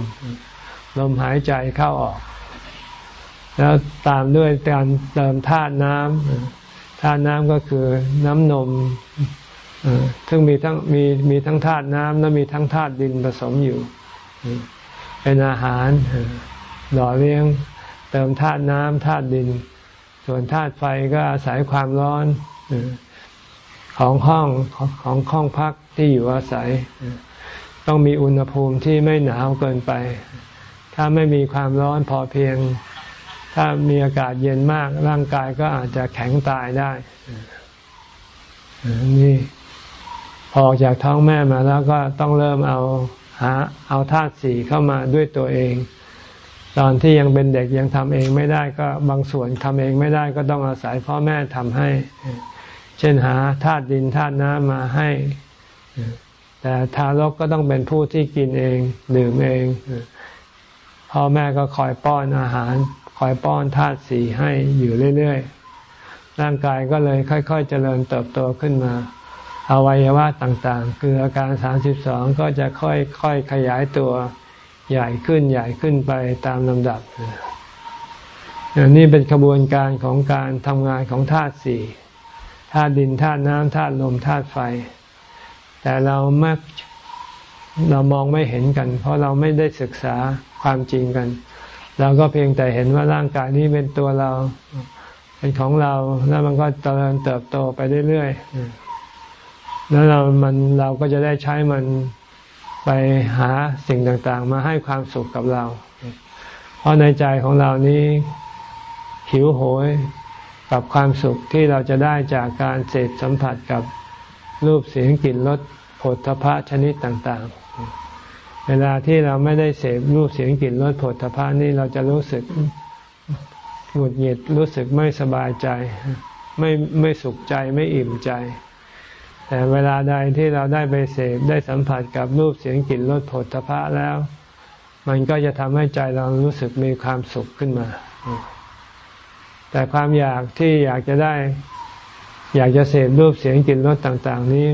ลมหายใจเข้าออก แล้วตามด้วยการเติมธาตุน้ำธาตุน้ำก็คือน้ำนมซึ่งมีทั้งมีมีทั้งธาตุน้ำและมีทั้งธาตุดินผสมอยู่ เป็นอาหารหล่อเลี้ยง เติมธาตุน้ำธาตุดิน ส่วนธาตุไฟก็อาศัยความร้อนของห้องของห้องพักที่อยู่อาศัย ต้องมีอุณหภูมิที่ไม่หนาวเกินไป ถ้าไม่มีความร้อนพอเพียง ถ้ามีอากาศเย็นมากร่างกายก็อาจจะแข็งตายได้นี่พอออกจากท้องแม่มาแล้วก็ต้องเริ่มเอาหาเอาธาตุสี่เข้ามาด้วยตัวเอง ตอนที่ยังเป็นเด็กยังทำเองไม่ได้ก็บางส่วนทำเองไม่ได้ก็ต้องอาศัยพ่อแม่ทำให้ เช่นหาธาตุดินธาตุน้ำมาให้ แต่ทารกก็ต้องเป็นผู้ที่กินเอง ดื่มเองพ่อแม่ก็คอยป้อนอาหาร คอยป้อนธาตุสีให้อยู่เรื่อยๆ ร่างกายก็เลยค่อย ๆ เจริญเติบโตขึ้นมา อวัยวะต่างๆ คืออาการสามสิบสองก็จะค่อยๆขยายตัวใหญ่ขึ้นใหญ่ขึ้นไปตามลำดับ นี่เป็นกระบวนการของการทำงานของธาตุสี่ธาตุดินธาตุน้ำธาตุลมธาตุไฟ แต่เราไม่เรามองไม่เห็นกัน เพราะเราไม่ได้ศึกษาความจริงกัน เราก็เพียงแต่เห็นว่าร่างกายนี้เป็นตัวเรา เป็นของเรา แล้วมันก็เจริญเติบโตไปเรื่อยๆ แล้วเรามันเราก็จะได้ใช้มันไปหาสิ่งต่างๆ มาให้ความสุขกับเรา เพราะในใจของเรานี้หิวโหยกับความสุขที่เราจะได้จากการเสพสัมผัสกับรูปเสียงกลิ่นรสผลทพะชนิดต่างๆ เวลาที่เราไม่ได้เสพรูปเสียงกลิ่นรสผลทพะนี่เราจะรู้สึกหงุดหงิดรู้สึกไม่สบายใจ ไม่ไม่สุขใจไม่อิ่มใจ แต่เวลาใดที่เราได้ไปเสพได้สัมผัสกับรูปเสียงกลิ่นรสผลพะแล้ว มันก็จะทำให้ใจเรารู้สึกมีความสุขขึ้นมา แต่ความอยากที่อยากจะได้ อยากจะเสพรูปเสียงกลิ่นรสต่าง ๆ นี้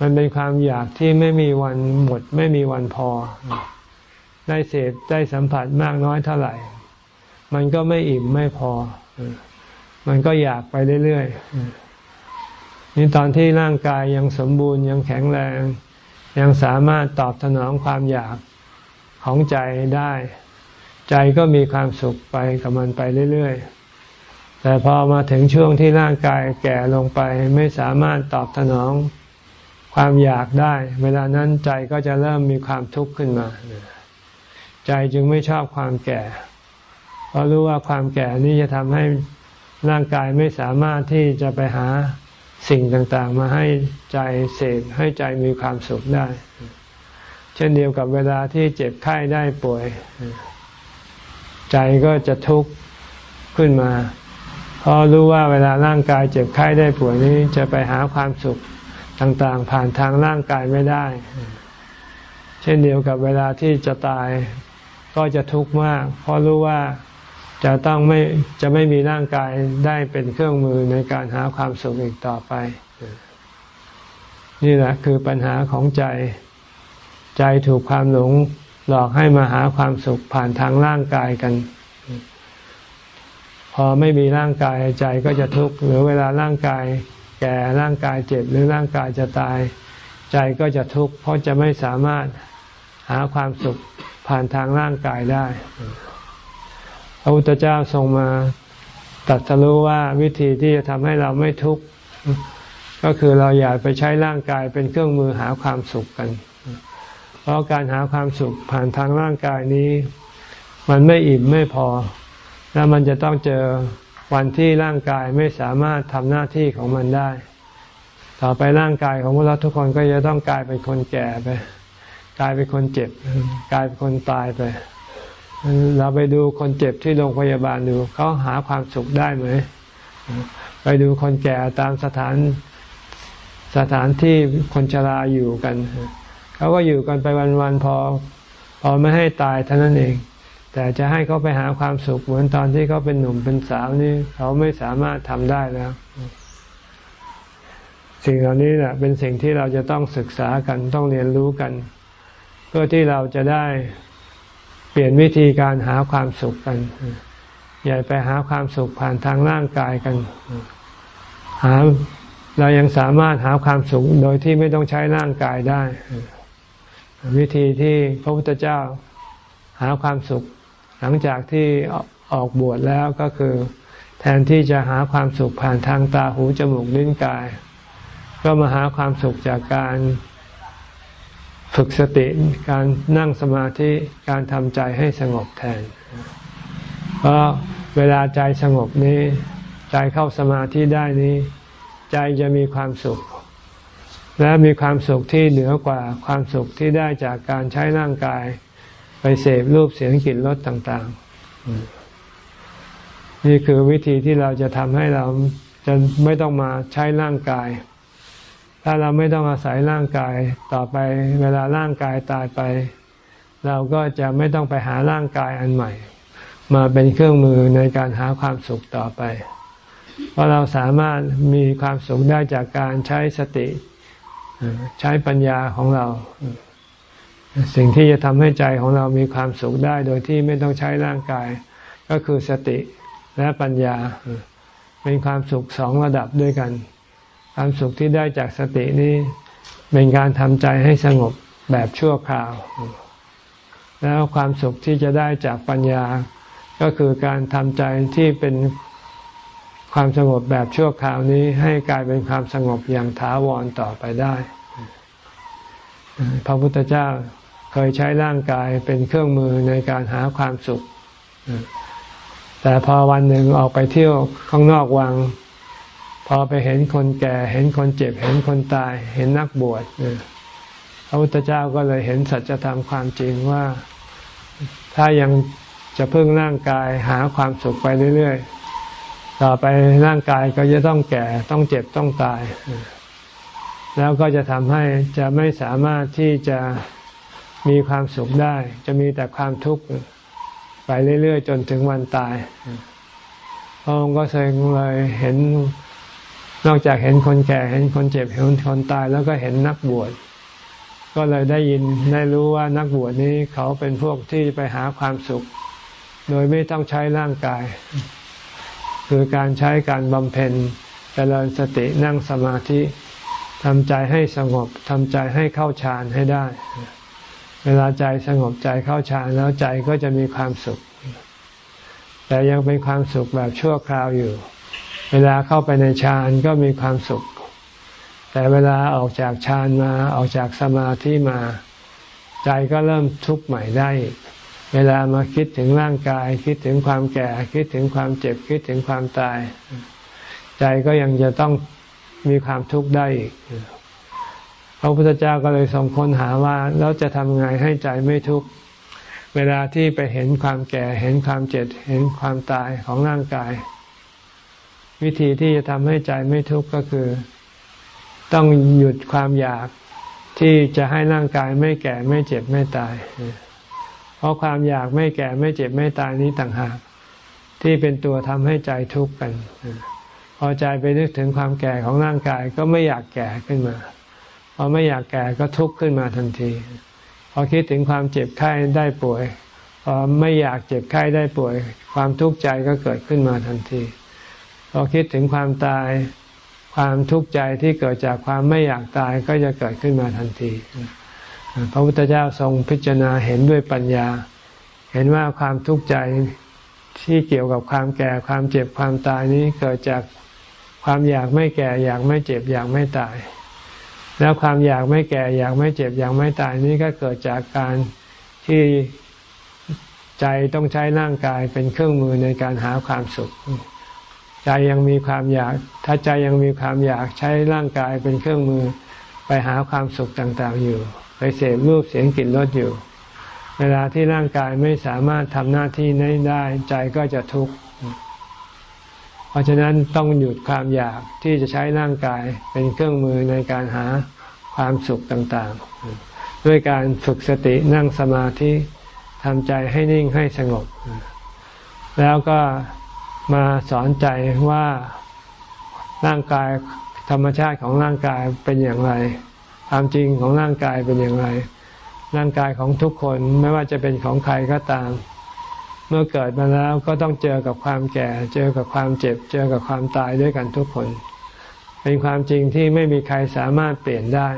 มันเป็นความอยากที่ไม่มีวันหมด ไม่มีวันพอ ได้เสพได้สัมผัสมากน้อยเท่าไหร่ มันก็ไม่อิ่มไม่พอ มันก็อยากไปเรื่อยๆนี่ตอนที่ร่างกายยังสมบูรณ์ยังแข็งแรง ยังสามารถตอบสนองความอยากของใจได้ ใจก็มีความสุขไปกับมันไปเรื่อยๆแต่พอมาถึงช่วงที่ร่างกายแก่ลงไปไม่สามารถตอบสนอง ความอยากได้ เวลานั้นใจก็จะเริ่มมีความทุกข์ขึ้นมา ใจจึงไม่ชอบความแก่ เพราะรู้ว่าความแก่นี้จะทำให้ร่างกายไม่สามารถที่จะไปหาสิ่งต่างๆ มาให้ใจเสพให้ใจมีความสุขได้ เช่นเดียวกับเวลาที่เจ็บไข้ได้ป่วย ใจก็จะทุกข์ขึ้นมา เพราะรู้ว่าเวลาร่างกายเจ็บไข้ได้ป่วยนี้จะไปหาความสุข ต่างๆ ผ่านทางร่างกายไม่ได้ เช่นเดียวกับเวลาที่จะตายก็จะทุกข์มาก เพราะรู้ว่าจะต้องไม่จะไม่มีร่างกายได้เป็นเครื่องมือในการหาความสุขอีกต่อไป นี่แหละคือปัญหาของใจ ใจถูกความหลงหลอกให้มาหาความสุขผ่านทางร่างกายกัน พอไม่มีร่างกายใจก็จะทุกข์หรือเวลาร่างกาย แก่ร่างกายเจ็บหรือร่างกายจะตาย ใจก็จะทุกข์เพราะจะไม่สามารถหาความสุขผ่านทางร่างกายได้ พระพุทธเจ้าทรงมาตัดสรู้ว่าวิธีที่จะทำให้เราไม่ทุกข์ก็คือเราอย่าไปใช้ร่างกายเป็นเครื่องมือหาความสุขกัน เพราะการหาความสุขผ่านทางร่างกายนี้ มันไม่อิ่มไม่พอ แล้วมันจะต้องเจอ วันที่ร่างกายไม่สามารถทำหน้าที่ของมันได้ ต่อไปร่างกายของพวกเราทุกคนก็จะต้องกลายเป็นคนแก่ไป กลายเป็นคนเจ็บ กลายเป็นคนตายไป เราไปดูคนเจ็บที่โรงพยาบาลดูเขาหาความสุขได้ไหม ไปดูคนแก่ตามสถานสถานที่คนชราอยู่กัน เขาก็อยู่กันไปวันๆพอพอไม่ให้ตายเท่านั้นเอง แต่จะให้เขาไปหาความสุขเหมือนตอนที่เขาเป็นหนุ่มเป็นสาวนี่เขาไม่สามารถทำได้แล้ว สิ่งเหล่านี้แหละเป็นสิ่งที่เราจะต้องศึกษากันต้องเรียนรู้กันเพื่อที่เราจะได้เปลี่ยนวิธีการหาความสุขกันอย่าไปหาความสุขผ่านทางร่างกายกัน หาเรายังสามารถหาความสุขโดยที่ไม่ต้องใช้ร่างกายได้ วิธีที่พระพุทธเจ้าหาความสุข หลังจากที่ออกบวชแล้วก็คือ แทนที่จะหาความสุขผ่านทางตาหูจมูกลิ้นกาย ก็มาหาความสุขจากการฝึกสติการนั่งสมาธิการทำใจให้สงบแทน เพราะเวลาใจสงบนี้ ใจเข้าสมาธิได้นี้ ใจจะมีความสุข และมีความสุขที่เหนือกว่าความสุขที่ได้จากการใช้ร่างกาย ไปเสพรูปเสียงกลิ่นรสต่าง ๆ นี่คือวิธีที่เราจะทำให้เราจะไม่ต้องมาใช้ร่างกาย ถ้าเราไม่ต้องอาศัยร่างกายต่อไป เวลาร่างกายตายไป เราก็จะไม่ต้องไปหาร่างกายอันใหม่ มาเป็นเครื่องมือในการหาความสุขต่อไป เพราะเราสามารถมีความสุขได้จากการใช้สติ ใช้ปัญญาของเรา สิ่งที่จะทำให้ใจของเรามีความสุขได้โดยที่ไม่ต้องใช้ร่างกาย ก็คือสติและปัญญา เป็นความสุขสองระดับด้วยกัน ความสุขที่ได้จากสตินี้เป็นการทำใจให้สงบแบบชั่วคราว แล้วความสุขที่จะได้จากปัญญา ก็คือการทำใจที่เป็นความสงบแบบชั่วคราวนี้ให้กลายเป็นความสงบอย่างถาวรต่อไปได้ พระพุทธเจ้า ยใช้ร่างกายเป็นเครื่องมือในการหาความสุข แต่พอวันหนึ่งออกไปเที่ยวข้างนอกวัง พอไปเห็นคนแก่ เห็นคนเจ็บ เห็นคนตาย เห็นนักบวชพระพุทธเจ้าก็เลยเห็นสัจธรรมความจริงว่าถ้ายังจะพึ่งร่างกายหาความสุขไปเรื่อยๆ ต่อไปร่างกายก็จะต้องแก่ต้องเจ็บต้องตาย แล้วก็จะทำให้จะไม่สามารถที่จะ มีความสุขได้ จะมีแต่ความทุกข์ไปเรื่อยๆ จนถึงวันตายพระองค์ก็เลยเห็นนอกจากเห็นคนแก่เห็นคนเจ็บเห็นคนตายแล้วก็เห็นนักบวชก็เลยได้ยินได้รู้ว่านักบวชนี้เขาเป็นพวกที่ไปหาความสุข โดยไม่ต้องใช้ร่างกาย คือการใช้การบำเพ็ญเจริญสตินั่งสมาธิทำใจให้สงบทำใจให้เข้าฌานให้ได้ เวลาใจสงบใจเข้าฌานแล้วใจก็จะมีความสุข แต่ยังเป็นความสุขแบบชั่วคราวอยู่ เวลาเข้าไปในฌานก็มีความสุข แต่เวลาออกจากฌานมาออกจากสมาธิมา ใจก็เริ่มทุกข์ใหม่ได้ เวลามาคิดถึงร่างกาย คิดถึงความแก่ คิดถึงความเจ็บคิดถึงความตาย ใจก็ยังจะต้องมีความทุกข์ได้อีก พระพุทธเจ้าก็เลยทรงค้นหาว่าแล้วจะทำไงให้ใจไม่ทุกข์เวลาที่ไปเห็นความแก่เห็นความเจ็บเห็นความตายของร่างกาย วิธีที่จะทำให้ใจไม่ทุกข์ก็คือ ต้องหยุดความอยากที่จะให้ร่างกายไม่แก่ไม่เจ็บไม่ตาย เพราะความอยากไม่แก่ไม่เจ็บไม่ตายนี้ต่างหาก ที่เป็นตัวทำให้ใจทุกข์กัน พอใจไปนึกถึงความแก่ของร่างกายก็ไม่อยากแก่ขึ้นมา พอไม่อยากแก่ก็ทุกข์ขึ้นมาทันที พอคิดถึงความเจ็บไข้ได้ป่วย พอไม่อยากเจ็บไข้ได้ป่วย ความทุกข์ใจก็เกิดขึ้นมาทันที พอคิดถึงความตาย ความทุกข์ใจที่เกิดจากความไม่อยากตายก็จะเกิดขึ้นมาทันที พระพุทธเจ้าทรงพิจารณาเห็นด้วยปัญญา เห็นว่าความทุกข์ใจที่เกี่ยวกับความแก่ความเจ็บความตายนี้เกิดจากความอยากไม่แก่อยากไม่เจ็บอยากไม่ตาย แล้วความอยากไม่แก่อยากไม่เจ็บอยากไม่ตายนี้ก็เกิดจากการที่ใจต้องใช้ร่างกายเป็นเครื่องมือในการหาความสุข ใจยังมีความอยาก ถ้าใจยังมีความอยากใช้ร่างกายเป็นเครื่องมือไปหาความสุขต่างๆอยู่ ไปเสพรูปเสียงกลิ่นรสอยู่ เวลาที่ร่างกายไม่สามารถทำหน้าที่นี้ได้ ใจก็จะทุกข์ เพราะฉะนั้นต้องหยุดความอยากที่จะใช้ร่างกายเป็นเครื่องมือในการหาความสุขต่างๆ ด้วยการฝึกสตินั่งสมาธิทำใจให้นิ่งให้สงบ แล้วก็มาสอนใจว่าร่างกายธรรมชาติของร่างกายเป็นอย่างไร ความจริงของร่างกายเป็นอย่างไร ร่างกายของทุกคนไม่ว่าจะเป็นของใครก็ตาม เมื่อเกิดมาแล้วก็ต้องเจอกับความแก่ เจอกับความเจ็บ เจอกับความตายด้วยกันทุกคน เป็นความจริงที่ไม่มีใครสามารถเปลี่ยนได้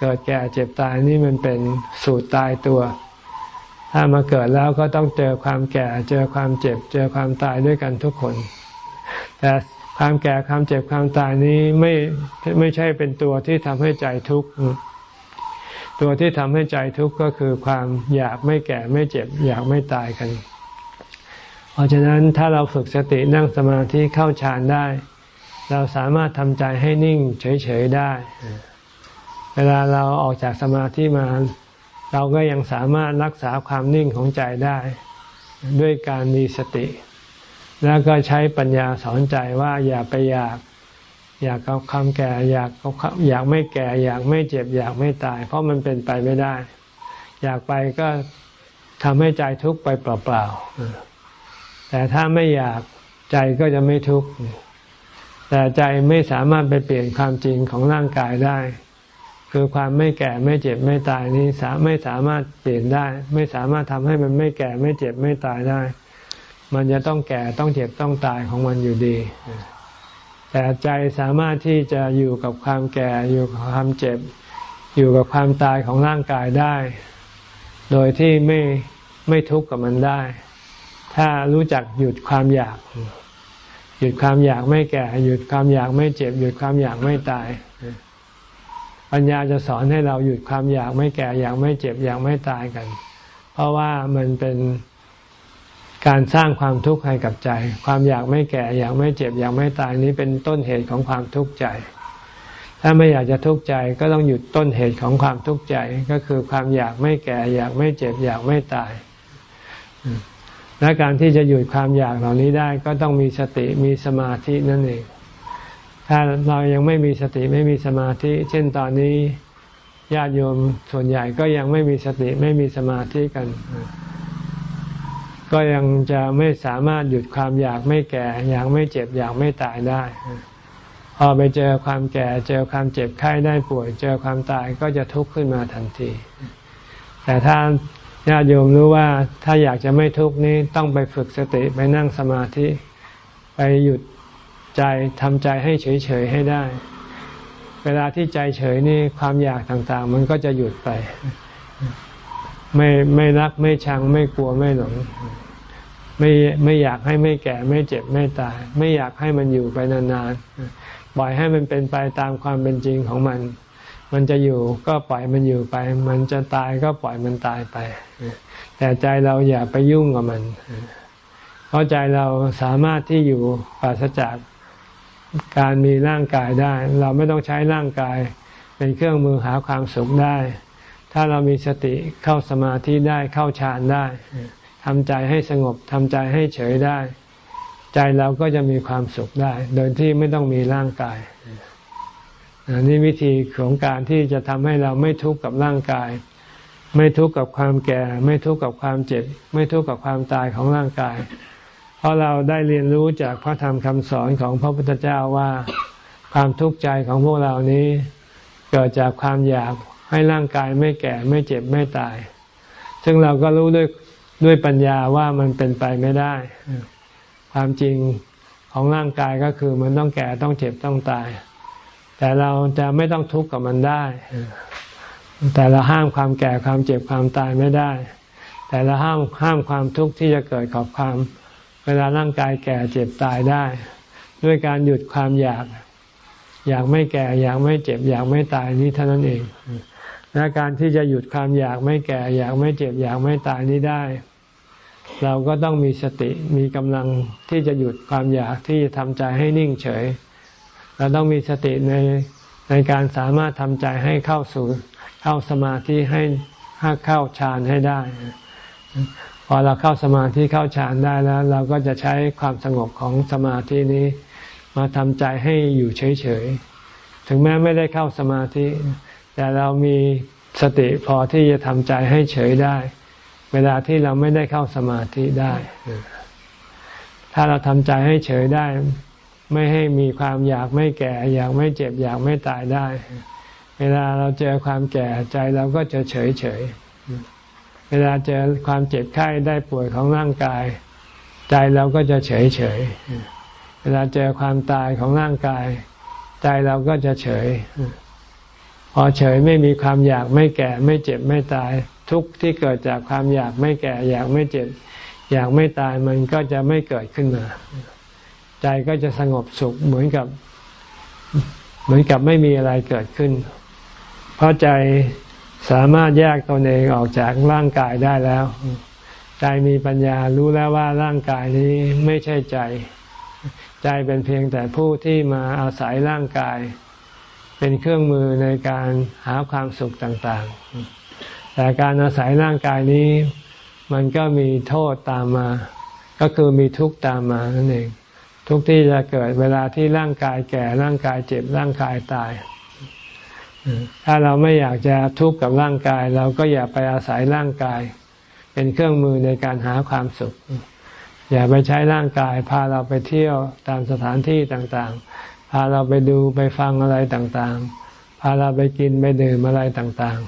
เกิดแก่เจ็บตายนี่มันเป็นสูตรตายตัว ถ้ามาเกิดแล้วก็ต้องเจอความแก่ เจอความเจ็บ เจอความตายด้วยกันทุกคน แต่ความแก่ความเจ็บความตายนี้ไม่ไม่ใช่เป็นตัวที่ทำให้ใจทุกข์ตัวที่ทำให้ใจทุกข์ก็คือความอยากไม่แก่ไม่เจ็บ อยากไม่ตายกัน เพราะฉะนั้นถ้าเราฝึกสตินั่งสมาธิเข้าฌานได้ เราสามารถทำใจให้นิ่งเฉยๆได้ เวลาเราออกจากสมาธิมา เราก็ยังสามารถรักษาความนิ่งของใจได้ ด้วยการมีสติ แล้วก็ใช้ปัญญาสอนใจว่าอย่าไปอยากอยากเอาความแก่อยากอยากไม่แก่อยากไม่เจ็บอยากไม่ตาย เพราะมันเป็นไปไม่ได้ อยากไปก็ทำให้ใจทุกข์ไปเปล่าๆ แต่ถ้าไม่อยากใจก็จะไม่ทุกข์แต่ใจไม่สามารถไปเปลี่ยนความจริงของร่างกายได้ คือความไม่แก่ไม่เจ็บไม่ตายนี้สาไม่สามารถเปลี่ยนได้ ไม่สามารถทำให้มันไม่แก่ไม่เจ็บไม่ตายได้ มันจะต้องแก่ต้องเจ็บต้องตายของมันอยู่ดี แต่ใจสามารถที่จะอยู่กับความแก่อยู่กับความเจ็บ อยู่กับความตายของร่างกายได้ โดยที่ไม่ไม่ทุกข์กับมันได้ ถ้ารู้จักหยุดความอยาก หยุดความอยากไม่แก่ หยุดความอยากไม่เจ็บ หยุดความอยากไม่ตาย ปัญญาจะสอนให้เราหยุดความอยากไม่แก่ อยากไม่เจ็บ อยากไม่ตายกัน เพราะว่ามันเป็นการสร้างความทุกข์ให้กับใจ ความอยากไม่แก่ อยากไม่เจ็บ อยากไม่ตายนี้เป็นต้นเหตุของความทุกข์ใจ ถ้าไม่อยากจะทุกข์ใจก็ต้องหยุดต้นเหตุของความทุกข์ใจ ก็คือความอยากไม่แก่ อยากไม่เจ็บ อยากไม่ตาย และการที่จะหยุดความอยากเหล่านี้ได้ก็ต้องมีสติมีสมาธินั่นเอง ถ้าเรายังไม่มีสติไม่มีสมาธิ เช่นตอนนี้ญาติโยมส่วนใหญ่ก็ยังไม่มีสติไม่มีสมาธิกัน ก็ยังจะไม่สามารถหยุดความอยากไม่แก่ อยากไม่เจ็บ อยากไม่ตายได้ พอไปเจอความแก่ เจอความเจ็บไข้ได้ป่วย เจอความตายก็จะทุกข์ขึ้นมาทันที แต่ถ้า ญาติโยมรู้ว่าถ้าอยากจะไม่ทุกข์นี้ต้องไปฝึกสติไปนั่งสมาธิ ไปหยุดใจทำใจให้เฉยๆให้ได้ เวลาที่ใจเฉยนี่ความอยากต่างๆ มันก็จะหยุดไป ไม่ไม่รักไม่ชังไม่กลัวไม่หลงไม่ไม่อยากให้ไม่แก่ไม่เจ็บไม่ตาย ไม่อยากให้มันอยู่ไปนานๆปล่อยให้มันเป็นไปตามความเป็นจริงของมัน มันจะอยู่ก็ปล่อยมันอยู่ไป มันจะตายก็ปล่อยมันตายไป แต่ใจเราอย่าไปยุ่งกับมัน เพราะใจเราสามารถที่อยู่ปราศจากการมีร่างกายได้ เราไม่ต้องใช้ร่างกาย เป็นเครื่องมือหาความสุขได้ ถ้าเรามีสติเข้าสมาธิได้เข้าฌานได้ทำใจให้สงบทำใจให้เฉยได้ ใจเราก็จะมีความสุขได้ โดยที่ไม่ต้องมีร่างกาย นี่วิธีของการที่จะทำให้เราไม่ทุกข์กับร่างกาย ไม่ทุกข์กับความแก่ ไม่ทุกข์กับความเจ็บ ไม่ทุกข์กับความตายของร่างกาย เพราะเราได้เรียนรู้จากพระธรรมคำสอนของพระพุทธเจ้าว่า ความทุกข์ใจของพวกเรานี้เกิดจากความอยากให้ร่างกายไม่แก่ไม่เจ็บไม่ตาย ซึ่งเราก็รู้ด้วยด้วยปัญญาว่ามันเป็นไปไม่ได้ ความจริงของร่างกายก็คือมันต้องแก่ต้องเจ็บต้องตาย แต่เราจะไม่ต้องทุกข์กับมันได้ แต่เราห้ามความแก่ความเจ็บความตายไม่ได้ แต่เราห้ามห้ามความทุกข์ที่จะเกิดกับความ เวลาร่างกายแก่เจ็บตายได้ ด้วยการหยุดความอยาก อยากไม่แก่อยากไม่เจ็บ อยากไม่ตายนี้เท่านั้นเองและการที่จะหยุดความอยากไม่แก่ อยากไม่เจ็บ อยากไม่ตายนี้ได้ เราก็ต้องมีสติมีกำลังที่จะหยุดความอยากที่จะทำใจให้นิ่งเฉย เราต้องมีสติในในการสามารถทำใจให้เข้าสู่เข้าสมาธิให้ให้เข้าฌานให้ได้ พอเราเข้าสมาธิเข้าฌานได้แล้ว เราก็จะใช้ความสงบของสมาธินี้ มาทำใจให้อยู่เฉยๆถึงแม้ไม่ได้เข้าสมาธิ แต่เรามีสติพอที่จะทำใจให้เฉยได้ เวลาที่เราไม่ได้เข้าสมาธิได้ ถ้าเราทำใจให้เฉยได้ ไม่ให้มีความอยากไม่แก่ อยากไม่เจ็บอยากไม่ตายได้ เวลาเราเจอความแก่ใจเราก็จะเฉยเฉยเวลาเจอความเจ็บไข้ได้ป่วยของร่างกาย ใจเราก็จะเฉยเฉยเวลาเจอความตายของร่างกาย ใจเราก็จะเฉย พอเฉยไม่มีความอยากไม่แก่ไม่เจ็บไม่ตาย ทุกที่เกิดจากความอยากไม่แก่ อยากไม่เจ็บ อยากไม่ตายมันก็จะไม่เกิดขึ้นมา ใจก็จะสงบสุขเหมือนกับ เหมือนกับไม่มีอะไรเกิดขึ้น เพราะใจสามารถแยกตนเองออกจากร่างกายได้แล้ว ใจมีปัญญารู้แล้วว่าร่างกายนี้ไม่ใช่ใจ ใจเป็นเพียงแต่ผู้ที่มาอาศัยร่างกาย เป็นเครื่องมือในการหาความสุขต่างๆ แต่การอาศัยร่างกายนี้ มันก็มีโทษตามมา ก็คือมีทุกข์ตามมานั่นเอง ทุกที่จะเกิดเวลาที่ร่างกายแก่ร่างกายเจ็บร่างกายตาย ถ้าเราไม่อยากจะทุกข์กับร่างกาย เราก็อย่าไปอาศัยร่างกาย เป็นเครื่องมือในการหาความสุข อย่าไปใช้ร่างกาย พาเราไปเที่ยวตามสถานที่ต่างๆ พาเราไปดูไปฟังอะไรต่างๆ พาเราไปกินไปดื่มอะไรต่าง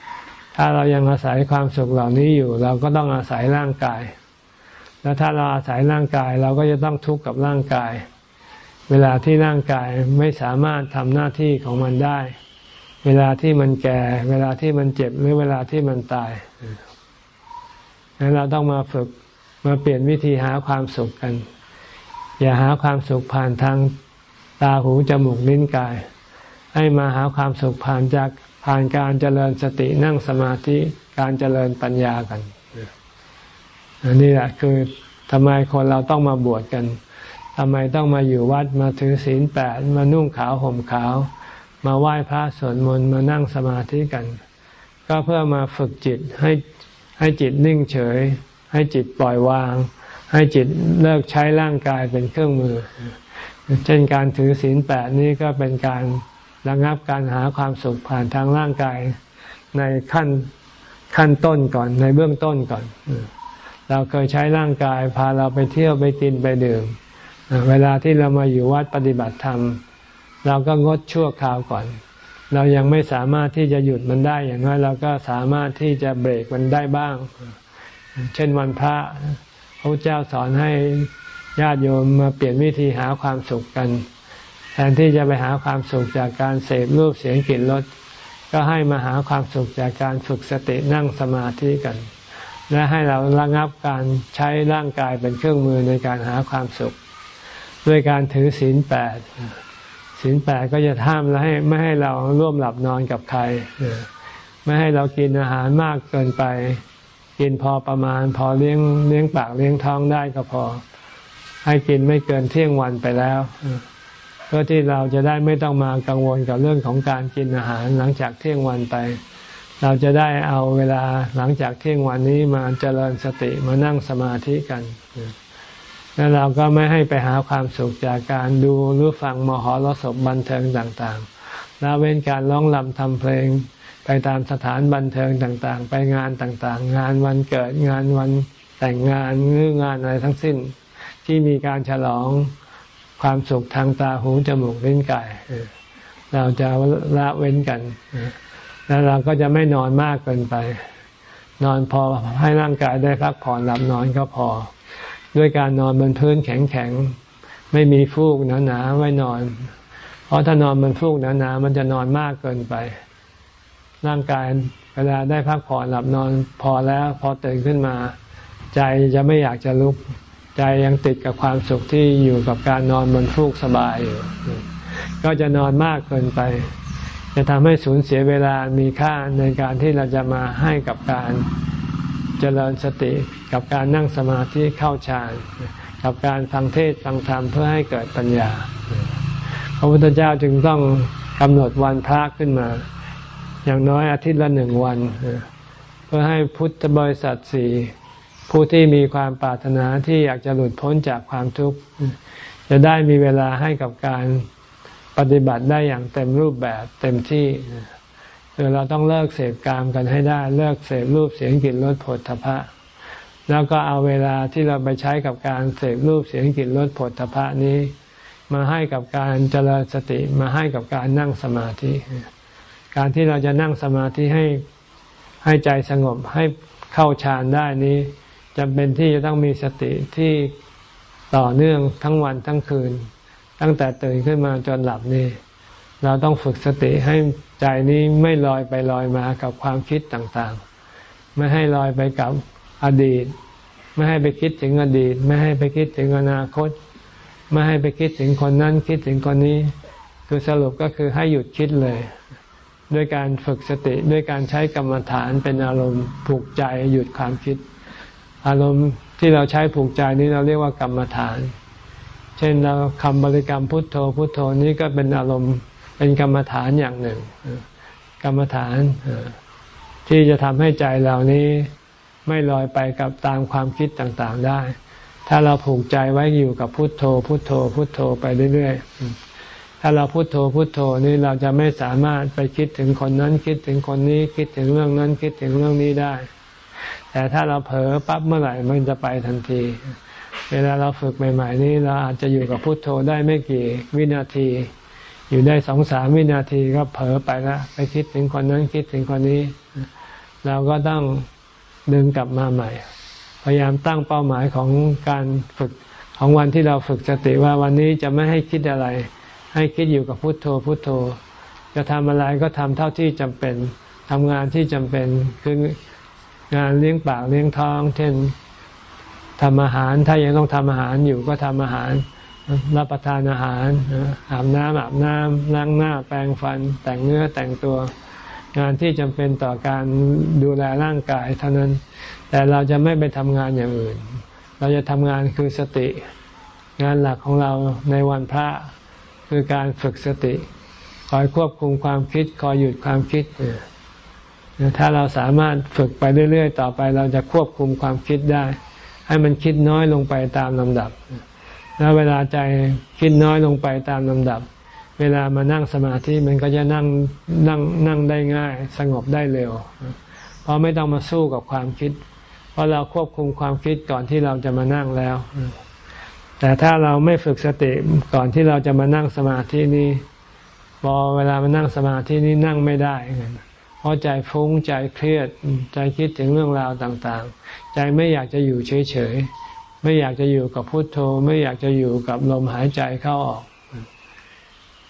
ๆ ถ้าเรายังอาศัยความสุขเหล่านี้อยู่ เราก็ต้องอาศัยร่างกาย แล้วถ้าเราอาศัยร่างกายเราก็จะต้องทุกข์กับร่างกาย เวลาที่ร่างกายไม่สามารถทำหน้าที่ของมันได้ เวลาที่มันแก่ เวลาที่มันเจ็บหรือเวลาที่มันตายนั้นเราต้องมาฝึกมาเปลี่ยนวิธีหาความสุขกัน อย่าหาความสุขผ่านทางตาหูจมูกลิ้นกาย ให้มาหาความสุขผ่านจากผ่านการเจริญสตินั่งสมาธิการเจริญปัญญากัน อันนี้แหละคือทำไมคนเราต้องมาบวชกันทำไมต้องมาอยู่วัดมาถือศีลแปดมานุ่งขาวห่มขาว มาไหว้พระสวดมนต์มานั่งสมาธิกัน ก็เพื่อมาฝึกจิตให้ให้จิตนิ่งเฉย ให้จิตปล่อยวาง ให้จิตเลิกใช้ร่างกายเป็นเครื่องมือ เช่นการถือศีลแปดนี้ก็เป็นการระงับการหาความสุขผ่านทางร่างกายในขั้นขั้นต้นก่อนในเบื้องต้นก่อน เราเคยใช้ร่างกายพาเราไปเที่ยวไปกินไปดื่ม เวลาที่เรามาอยู่วัดปฏิบัติธรรม เราก็งดชั่วคราวก่อน เรายังไม่สามารถที่จะหยุดมันได้อย่างน้อยเราก็สามารถที่จะเบรกมันได้บ้าง เช่นวันพระพระเจ้าสอนให้ญาติโยมมาเปลี่ยนวิธีหาความสุขกัน แทนที่จะไปหาความสุขจากการเสพรูปเสียงกลิ่นรสก็ให้มาหาความสุขจากการฝึกสตินั่งสมาธิกัน และให้เราระงับการใช้ร่างกายเป็นเครื่องมือในการหาความสุข ด้วยการถือศีลแปดศีลแปดก็จะห้ามและให้ไม่ให้เราร่วมหลับนอนกับใคร ไม่ให้เรากินอาหารมากเกินไป กินพอประมาณ พอเลี้ยงเลี้ยงปากเลี้ยงท้องได้ก็พอ ให้กินไม่เกินเที่ยงวันไปแล้วเพื่อที่เราจะได้ไม่ต้องมากังวลกับเรื่องของการกินอาหารหลังจากเที่ยงวันไป เราจะได้เอาเวลาหลังจากเที่ยงวันนี้มาเจริญสติมานั่งสมาธิกัน แล้วเราก็ไม่ให้ไปหาความสุขจากการดูหรือฟังมหรสพบันเทิงต่างๆละเว้นการร้องลำทำเพลงไปตามสถานบันเทิงต่างๆ ไปงานต่างๆ งานวันเกิดงานวันแต่งงานหรืองานอะไรทั้งสิ้น ที่มีการฉลองความสุขทางตาหูจมูกลิ้นกายเราจะละเว้นกัน แล้วเราก็จะไม่นอนมากเกินไป นอนพอให้ร่างกายได้พักผ่อนหลับนอนก็พอ ด้วยการนอนบนพื้นแข็งๆไม่มีฟูกหนาๆไว้นอน เพราะถ้านอนบนฟูกหนาๆมันจะนอนมากเกินไป ร่างกายเวลาได้พักผ่อนหลับนอนพอแล้วพอตื่นขึ้นมา ใจจะไม่อยากจะลุก ใจยังติดกับความสุขที่อยู่กับการนอนบนฟูกสบายอยู่ก็จะนอนมากเกินไป จะทำให้สูญเสียเวลามีค่าในการที่เราจะมาให้กับการเจริญสติกับการนั่งสมาธิเข้าฌานกับการฟังเทศฟังธรรมเพื่อให้เกิดปัญญา พระพุทธเจ้าจึงต้องกำหนดวันพระขึ้นมา อย่างน้อยอาทิตย์ละหนึ่งวัน เพื่อให้พุทธบริษัทสี่ผู้ที่มีความปรารถนาที่อยากจะหลุดพ้นจากความทุกข์ จะได้มีเวลาให้กับการ ปฏิบัติได้อย่างเต็มรูปแบบเต็มที่คือเราต้องเลิกเสพกามกันให้ได้ เลิกเสพรูปเสียงกลิ่นรสผลทพะ แล้วก็เอาเวลาที่เราไปใช้กับการเสพรูปเสียงกลิ่นรสผลทพะนี้ มาให้กับการเจริญสติมาให้กับการนั่งสมาธิ การที่เราจะนั่งสมาธิให้ให้ใจสงบให้เข้าฌานได้นี้จำเป็นที่จะต้องมีสติที่ต่อเนื่องทั้งวันทั้งคืน ตั้งแต่ตื่นขึ้นมาจนหลับนี่ เราต้องฝึกสติให้ใจนี้ไม่ลอยไปลอยมากับความคิดต่างๆ ไม่ให้ลอยไปกับอดีต ไม่ให้ไปคิดถึงอดีต ไม่ให้ไปคิดถึงอนาคต ไม่ให้ไปคิดถึงคนนั้นคิดถึงคนนี้ คือสรุปก็คือให้หยุดคิดเลย ด้วยการฝึกสติด้วยการใช้กรรมฐานเป็นอารมณ์ผูกใจหยุดความคิด อารมณ์ที่เราใช้ผูกใจนี้เราเรียกว่ากรรมฐาน เช่นเราคำบริกรรมพุทโธพุทโธนี้ก็เป็นอารมณ์เป็นกรรมฐานอย่างหนึ่ง กรรมฐานที่จะทำให้ใจเรานี้ไม่ลอยไปกับตามความคิดต่างๆได้ ถ้าเราผูกใจไว้อยู่กับพุทโธ พุทโธ พุทโธไปเรื่อยๆ ถ้าเราพุทโธพุทโธนี้เราจะไม่สามารถไปคิดถึงคนนั้นคิดถึงคนนี้คิดถึงเรื่องนั้นคิดถึงเรื่องนี้ได้ แต่ถ้าเราเผลอปั๊บเมื่อไหร่มันจะไปทันที เวลาเราฝึกใหม่ ๆ นี้เราอาจจะอยู่กับพุโทโธได้ไม่กี่วินาที อยู่ได้สองสามวินาทีก็เผลอไปแล้วไปคิดถึงคนนั้นคิดถึงคนนี้ เราก็ต้องดึงกลับมาใหม่ พยายามตั้งเป้าหมายของการฝึกของวันที่เราฝึกสติว่าวันนี้จะไม่ให้คิดอะไร ให้คิดอยู่กับพุโทโธพุโทโธ จะทำอะไรก็ทำเท่าที่จำเป็นทำงานที่จำเป็นคืองานเลี้ยงปากเลี้ยงท้อง เช่น ทำอาหารถ้ายังต้องทำอาหารอยู่ก็ทำอาหาร รับประทานอาหารอาบน้ำอาบน้ำล้างหน้าแปรงฟัน แต่งเนื้อแต่งตัว งานที่จำเป็นต่อการดูแลร่างกายเท่านั้น แต่เราจะไม่ไปทำงานอย่างอื่น เราจะทำงานคือสติ งานหลักของเราในวันพระคือการฝึกสติ คอยควบคุมความคิด คอยหยุดความคิดถ้าเราสามารถฝึกไปเรื่อย ๆ ต่อไปเราจะควบคุมความคิดได้ ให้มันคิดน้อยลงไปตามลำดับ แล้วเวลาใจคิดน้อยลงไปตามลำดับ เวลามานั่งสมาธิมันก็จะนั่งนั่งนั่งได้ง่าย สงบได้เร็ว เพราะไม่ต้องมาสู้กับความคิด เพราะเราควบคุมความคิดก่อนที่เราจะมานั่งแล้ว แต่ถ้าเราไม่ฝึกสติก่อนที่เราจะมานั่งสมาธินี้พอเวลามานั่งสมาธินี้นั่งไม่ได้ เพราะใจฟุ้งใจเครียดใจคิดถึงเรื่องราวต่างๆ ใจไม่อยากจะอยู่เฉยๆ ไม่อยากจะอยู่กับพุโทโธ ไม่อยากจะอยู่กับลมหายใจเข้าออก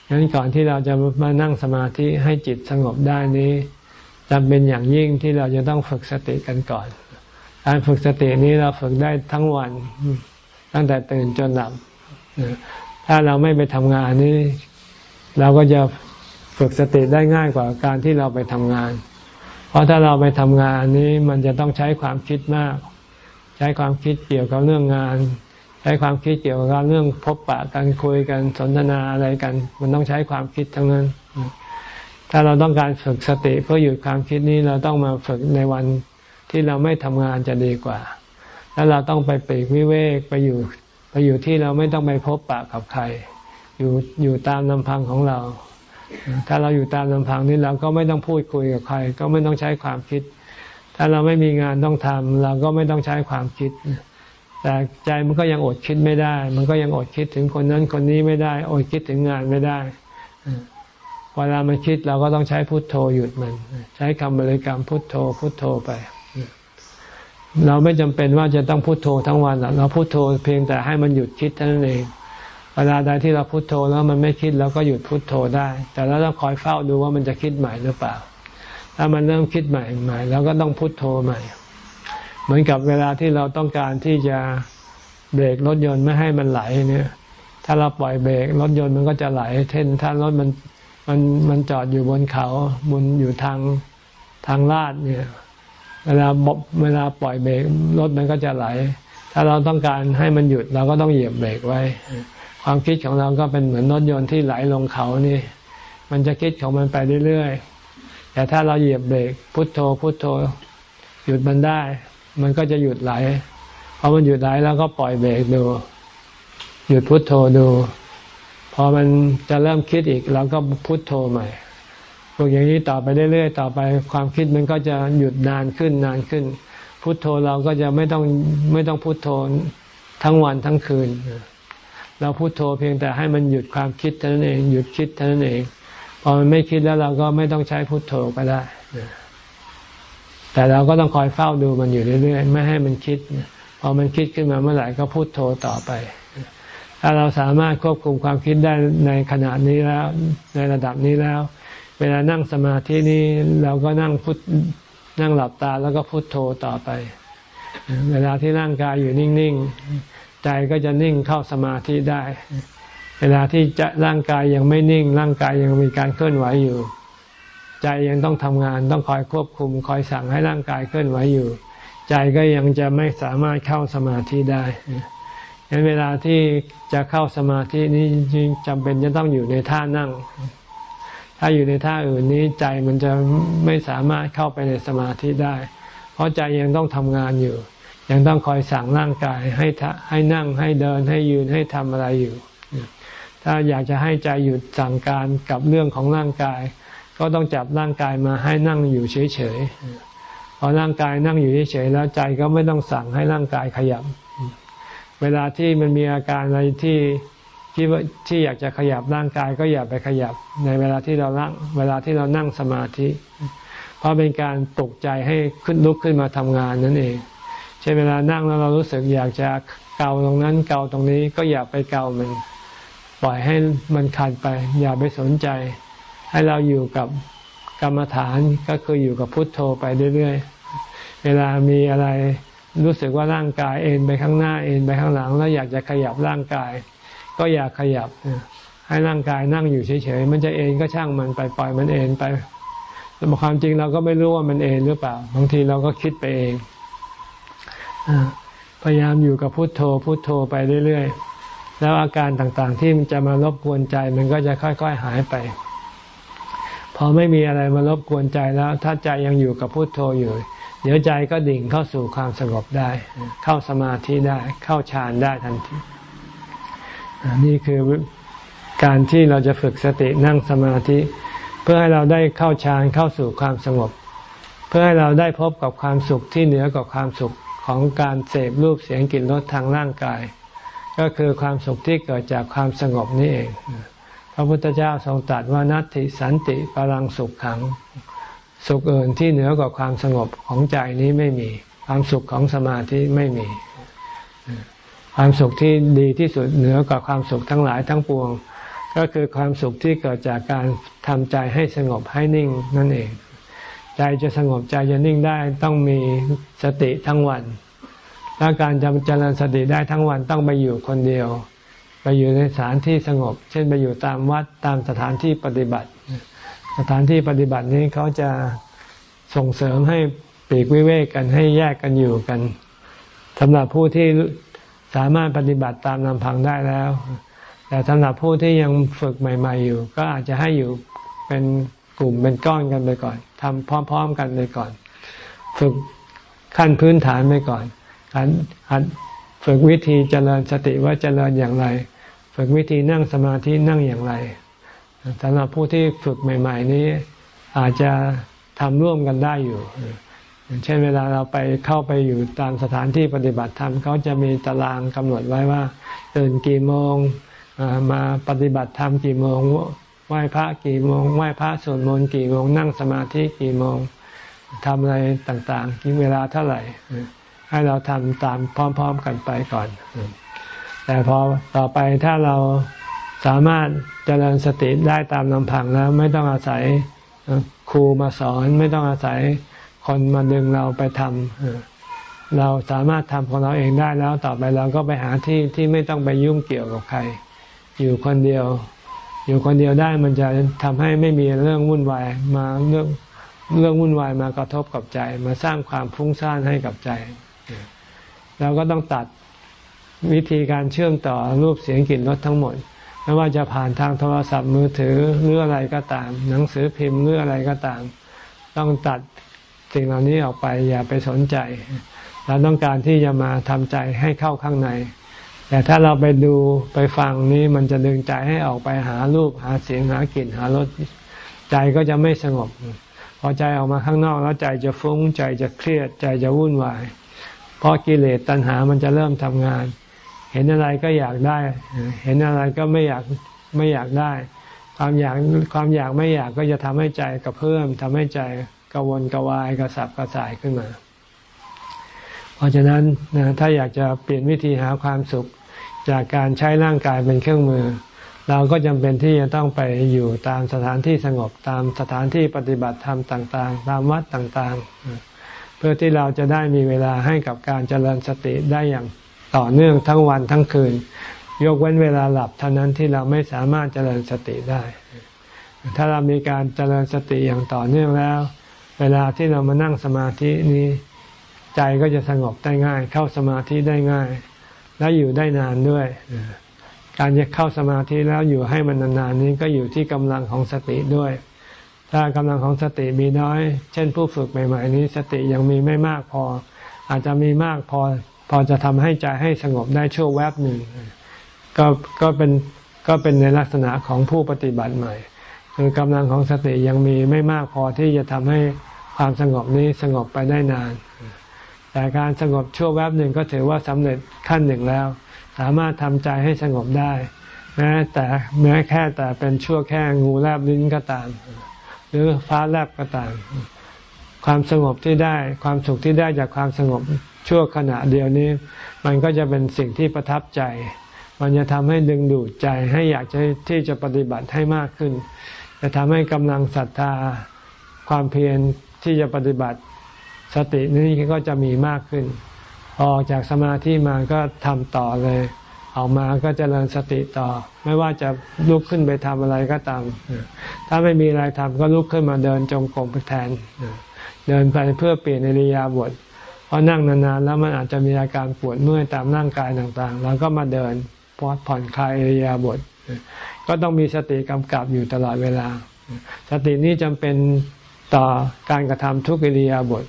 ดังนั้นก่อนที่เราจะมานั่งสมาธิให้จิตสงบได้นี้จำเป็นอย่างยิ่งที่เราจะต้องฝึกสติกันก่อน การฝึกสตินี้เราฝึกได้ทั้งวัน ตั้งแต่ตื่นจนหลับถ้าเราไม่ไปทำงานนี้ เราก็จะ ฝึกสติได้ง่ายกว่าการที่เราไปทำงาน เพราะถ้าเราไปทำงานนี้มันจะต้องใช้ความคิดมาก ใช้ความคิดเกี่ยวกับเรื่องงาน ใช้ความคิดเกี่ยวกับเรื่องพบปะกันคุยกันสนทนาอะไรกัน มันต้องใช้ความคิดทั้งนั้น ถ้าเราต้องการฝึกสติเพื่อหยุดความคิดนี้เราต้องมาฝึกในวันที่เราไม่ทำงานจะดีกว่า แล้วเราต้องไปปีกวิเวกไปอยู่ไปอยู่ที่เราไม่ต้องไปพบปะกับใคร อยู่อยู่ตามลำพังของเรา ถ้าเราอยู่ตามลำพังนี้เราก็ไม่ต้องพูดคุยกับใคร ก็ไม่ต้องใช้ความคิด ถ้าเราไม่มีงานต้องทำเราก็ไม่ต้องใช้ความคิด แต่ใจมันก็ยังอดคิดไม่ได้ มันก็ยังอดคิดถึงคนนั้นคนนี้ไม่ได้ อดคิดถึงงานไม่ได้เวลามันคิดเราก็ต้องใช้พุทโธหยุดมัน ใช้คำบริกรรมพุทโธ พุทโธไป เราไม่จำเป็นว่าจะต้องพุทโธทั้งวันเราพุทโธเพียงแต่ให้มันหยุดคิดเท่านั้นเอง เวลาใดที่เราพุโทโธแล้วมันไม่คิดเราก็หยุดพุดโทโธได้ แต่เราต้องคอยเฝ้าดูว่ามันจะคิดใหม่หรือเปล่า ถ้ามันเริ่มคิดใหม่ใหม่เราก็ต้องพุโทโธใหม่ เหมือนกับเวลาที่เราต้องการที่จะเบรกรถยนต์ไม่ให้มันไหลเนี่ย ถ้าเราปล่อยเบรกรถยนต์มันก็จะไหลเช่นถ้ารถมันมันมันจอดอยู่บนเขาบนอยู่ทางทางลาดเนี่ย เวลาเวลาปล่อยเบรกรถมันก็จะไหล ถ้าเราต้องการให้มันหยุดเราก็ต้องเหยียบเบรกไว้ ความคิดของเราก็เป็นเหมือนรถยนต์ที่ไหลลงเขานี่ มันจะคิดของมันไปเรื่อยๆ แต่ถ้าเราเหยียบเบรกพุทโธพุทโธ หยุดมันได้ มันก็จะหยุดไหลพอมันหยุดไหลแล้วก็ปล่อยเบรกดู หยุดพุทโธดู พอมันจะเริ่มคิดอีกเราก็พุทโธใหม่พวกอย่างนี้ต่อไปเรื่อยๆ ต่อไปความคิดมันก็จะหยุดนานขึ้นนานขึ้น พุทโธเราก็จะไม่ต้องไม่ต้องพุทโธทั้งวันทั้งคืน เราพุโทโธเพียงแต่ให้มันหยุดความคิดเท่านั้นเองหยุดคิดเท่านั้นเอง พอมันไม่คิดแล้วเราก็ไม่ต้องใช้พุโทโธก็ได้ แต่เราก็ต้องคอยเฝ้าดูมันอยู่เรื่อยๆไม่ให้มันคิด พอมันคิดขึ้นมาเมื่อไหร่ก็พุโทโธต่อไป ถ้าเราสามารถควบคุมความคิดได้ในขณะนี้แล้ว ในระดับนี้แล้ว เวลานั่งสมาธินี้เราก็นั่งพุท นั่งหลับตาแล้วก็พุโทโธต่อไป เวลาที่ร่างกายอยู่นิ่งๆ ใจก็จะนิ่งเข้าสมาธิได้ เวลาที่จะร่างกายยังไม่นิ่ง ร่างกายยังมีการเคลื่อนไหวอยู่ ใจยังต้องทำงานต้องคอยควบคุม คอยสั่งให้ร่างกายเคลื่อนไหวอยู่ ใจก็ยังจะไม่สามารถเข้าสมาธิได้ดังนั้นเวลาที่จะเข้าสมาธินี้จำเป็นจะต้องอยู่ในท่านั่ง ถ้าอยู่ในท่าอื่นนี้ใจมันจะไม่สามารถเข้าไปในสมาธิได้ เพราะใจยังต้องทำงานอยู่ ยังต้องคอยสั่งร่างกายให้ให้นั่งให้เดินให้ยืนให้ทำอะไรอยู่ ถ้าอยากจะให้ใจหยุดสั่งการกับเรื่องของร่างกาย ก็ต้องจับร่างกายมาให้นั่งอยู่เฉยๆพอร่างกายนั่งอยู่เฉยๆแล้วใจก็ไม่ต้องสั่งให้ร่างกายขยับ เวลาที่มันมีอาการอะไรที่ ที่ที่อยากจะขยับร่างกายก็อย่าไปขยับในเวลาที่เรานั่งเวลาที่เรานั่งสมาธิ เพราะเป็นการตกใจให้ขึ้นลุกขึ้นมาทำงานนั่นเองเช่นเวลานั่งแล้วเรารู้สึกอยากจะเกาตรงนั้นเกาตรงนี้ก็อย่าไปเกามันปล่อยให้มันขาดไป อย่าไปสนใจ ให้เราอยู่กับกรรมฐานก็คืออยู่กับพุทโธไปเรื่อยๆ เวลามีอะไรรู้สึกว่าร่างกายเอ็นไปข้างหน้าเอ็นไปข้างหลัง แล้วอยากจะขยับร่างกาย ก็อย่าขยับ ให้ร่างกายนั่งอยู่เฉยๆ มันจะเอนก็ช่างมันไปปล่อยมันเอนไปแต่ความจริงเราก็ไม่รู้ว่ามันเอนหรือเปล่า บางทีเราก็คิดไปเองพยายามอยู่กับพุทโธพุทโธไปเรื่อยๆ แล้วอาการต่างๆ ที่มันจะมารบกวนใจมันก็จะค่อยๆหายไป พอไม่มีอะไรมารบกวนใจแล้ว ถ้าใจยังอยู่กับพุทโธอยู่ เดี๋ยวใจก็ดิ่งเข้าสู่ความสงบได้ เข้าสมาธิได้ เข้าฌานได้ทันที นี่คือการที่เราจะฝึกสตินั่งสมาธิ เพื่อให้เราได้เข้าฌานเข้าสู่ความสงบ เพื่อให้เราได้พบกับความสุขที่เหนือกว่าความสุขของการเสพรูปเสียงกลิ่นรสทางร่างกาย ก็คือความสุขที่เกิดจากความสงบนี่เอง พระพุทธเจ้าทรงตรัสว่านัตติสันติปรังสุขขัง สุขอื่นที่เหนือกว่าความสงบของใจนี้ไม่มี ความสุขของสมาธิไม่มี ความสุขที่ดีที่สุดเหนือกว่าความสุขทั้งหลายทั้งปวง ก็คือความสุขที่เกิดจากการทำใจให้สงบให้นิ่งนั่นเอง ใจจะสงบใจจะนิ่งได้ต้องมีสติทั้งวันและการจะเจริญสติได้ทั้งวันต้องไปอยู่คนเดียว ไปอยู่ในสถานที่สงบ เช่นไปอยู่ตามวัดตามสถานที่ปฏิบัติ สถานที่ปฏิบัตินี้เขาจะส่งเสริมให้ปีกวิเวกกันให้แยกกันอยู่กันสำหรับผู้ที่ สามารถปฏิบัติตามลำพังได้แล้ว แต่สำหรับผู้ที่ยังฝึกใหม่ ๆ อยู่ ก็อาจจะให้อยู่เป็นกลุ่มเป็นก้อนกันไปก่อนทำพร้อม ๆ กันไปก่อน ฝึกขั้นพื้นฐานไปก่อนหัดฝึกวิธีเจริญสติว่าเจริญอย่างไร ฝึกวิธีนั่งสมาธินั่งอย่างไรสำหรับผู้ที่ฝึกใหม่ ๆ นี้อาจจะทำร่วมกันได้อยู่ เช่นเวลาเราไปเข้าไปอยู่ตามสถานที่ปฏิบัติธรรมเขาจะมีตารางกำหนดไว้ว่าตื่นกี่โมงมาปฏิบัติธรรมกี่โมงไหว้พระกี่โมงไหว้พระสวดมนต์กี่โมงนั่งสมาธิกี่โมงทำอะไรต่างๆกินเวลาเท่าไหร่ ให้เราทำตามพร้อม ๆ กันไปก่อน แต่พอต่อไปถ้าเราสามารถเจริญสติได้ตามลำพังแล้ว ไม่ต้องอาศัยครูมาสอน ไม่ต้องอาศัย คนมาดึงเราไปทำเราสามารถทำของเราเองได้แล้วต่อไปเราก็ไปหาที่ที่ไม่ต้องไปยุ่งเกี่ยวกับใคร อยู่คนเดียว อยู่คนเดียวได้มันจะทำให้ไม่มีเรื่องวุ่นวายมาเรื่องเรื่องวุ่นวายมากระทบกับใจ มาสร้างความฟุ้งซ่านให้กับใจเราก็ต้องตัดวิธีการเชื่อมต่อรูปเสียงกลิ่นรสทั้งหมด ไม่ว่าจะผ่านทางโทรศัพท์มือถือหรืออะไรก็ตาม หนังสือพิมพ์หรืออะไรก็ตาม ต้องตัด สิ่งเหล่านี้ออกไปอย่าไปสนใจ เราต้องการที่จะมาทำใจให้เข้าข้างใน แต่ถ้าเราไปดูไปฟังนี้มันจะดึงใจให้ออกไปหารูปหาเสียงหากลิ่นหารสใจก็จะไม่สงบ พอใจออกมาข้างนอกแล้วใจจะฟุ้งใจจะเครียดใจจะวุ่นวายเพราะกิเลสตัณหามันจะเริ่มทำงาน เห็นอะไรก็อยากได้ เห็นอะไรก็ไม่อยากไม่อยากได้ ความอยากความอยากไม่อยากก็จะทำให้ใจกระเพิ่อมทำให้ใจ กวนกวายกระสับกระส่ายขึ้นมา เพราะฉะนั้นนะถ้าอยากจะเปลี่ยนวิธีหาความสุขจากการใช้ร่างกายเป็นเครื่องมือ เราก็จำเป็นที่จะต้องไปอยู่ตามสถานที่สงบตามสถานที่ปฏิบัติธรรมต่างๆ ตามวัดต่างๆ เพื่อที่เราจะได้มีเวลาให้กับการเจริญสติได้อย่างต่อเนื่องทั้งวันทั้งคืน ยกเว้นเวลาหลับเท่านั้นที่เราไม่สามารถเจริญสติได้ ถ้าเรามีการเจริญสติอย่างต่อเนื่องแล้ว เวลาที่เรามานั่งสมาธินี้ใจก็จะสงบได้ง่าย เข้าสมาธิได้ง่าย และอยู่ได้นานด้วย การจะเข้าสมาธิแล้วอยู่ให้มันนานๆนี้ก็อยู่ที่กำลังของสติด้วย ถ้ากำลังของสติมีน้อย เช่นผู้ฝึกใหม่ๆนี้สติยังมีไม่มากพอ อาจจะมีมากพอ พอจะทำให้ใจให้สงบได้ชั่วแวบหนึ่งก็ก็เป็นก็เป็นในลักษณะของผู้ปฏิบัติใหม่ คือกำลังของสติยังมีไม่มากพอที่จะทำให้ความสงบนี้สงบไปได้นาน แต่การสงบชั่วแวบหนึ่งก็ถือว่าสำเร็จขั้นหนึ่งแล้ว สามารถทำใจให้สงบได้ แม้แต่แม้แค่แต่เป็นชั่วแค่งูแลบลิ้นก็ตาม หรือฟ้าแลบก็ตาม ความสงบที่ได้ความสุขที่ได้จากความสงบชั่วขณะเดียวนี้ มันก็จะเป็นสิ่งที่ประทับใจ มันจะทำให้ดึงดูดใจให้อยากจะที่จะปฏิบัติให้มากขึ้น จะทำให้กำลังศรัทธาความเพียรที่จะปฏิบัติสตินี้ก็จะมีมากขึ้น ออกจากสมาธิมาก็ทำต่อเลย ออกมาก็จเจริญสติต่อ ไม่ว่าจะลุกขึ้นไปทำอะไรก็ตาม ถ้าไม่มีอะไรทำก็ลุกขึ้นมาเดินจงกรมแทน เดินไปเพื่อเปลี่ยนอริยาบถเพราะนั่งนานๆแล้วมันอาจจะมีอาการปวดเมื่อยตามร่างกายต่างๆ แล้วก็มาเดินพอผ่อนคลายอริยาบถ ก็ต้องมีสติกำกับอยู่ตลอดเวลา สตินี้จำเป็นต่อการกระทำทุกิริยาบท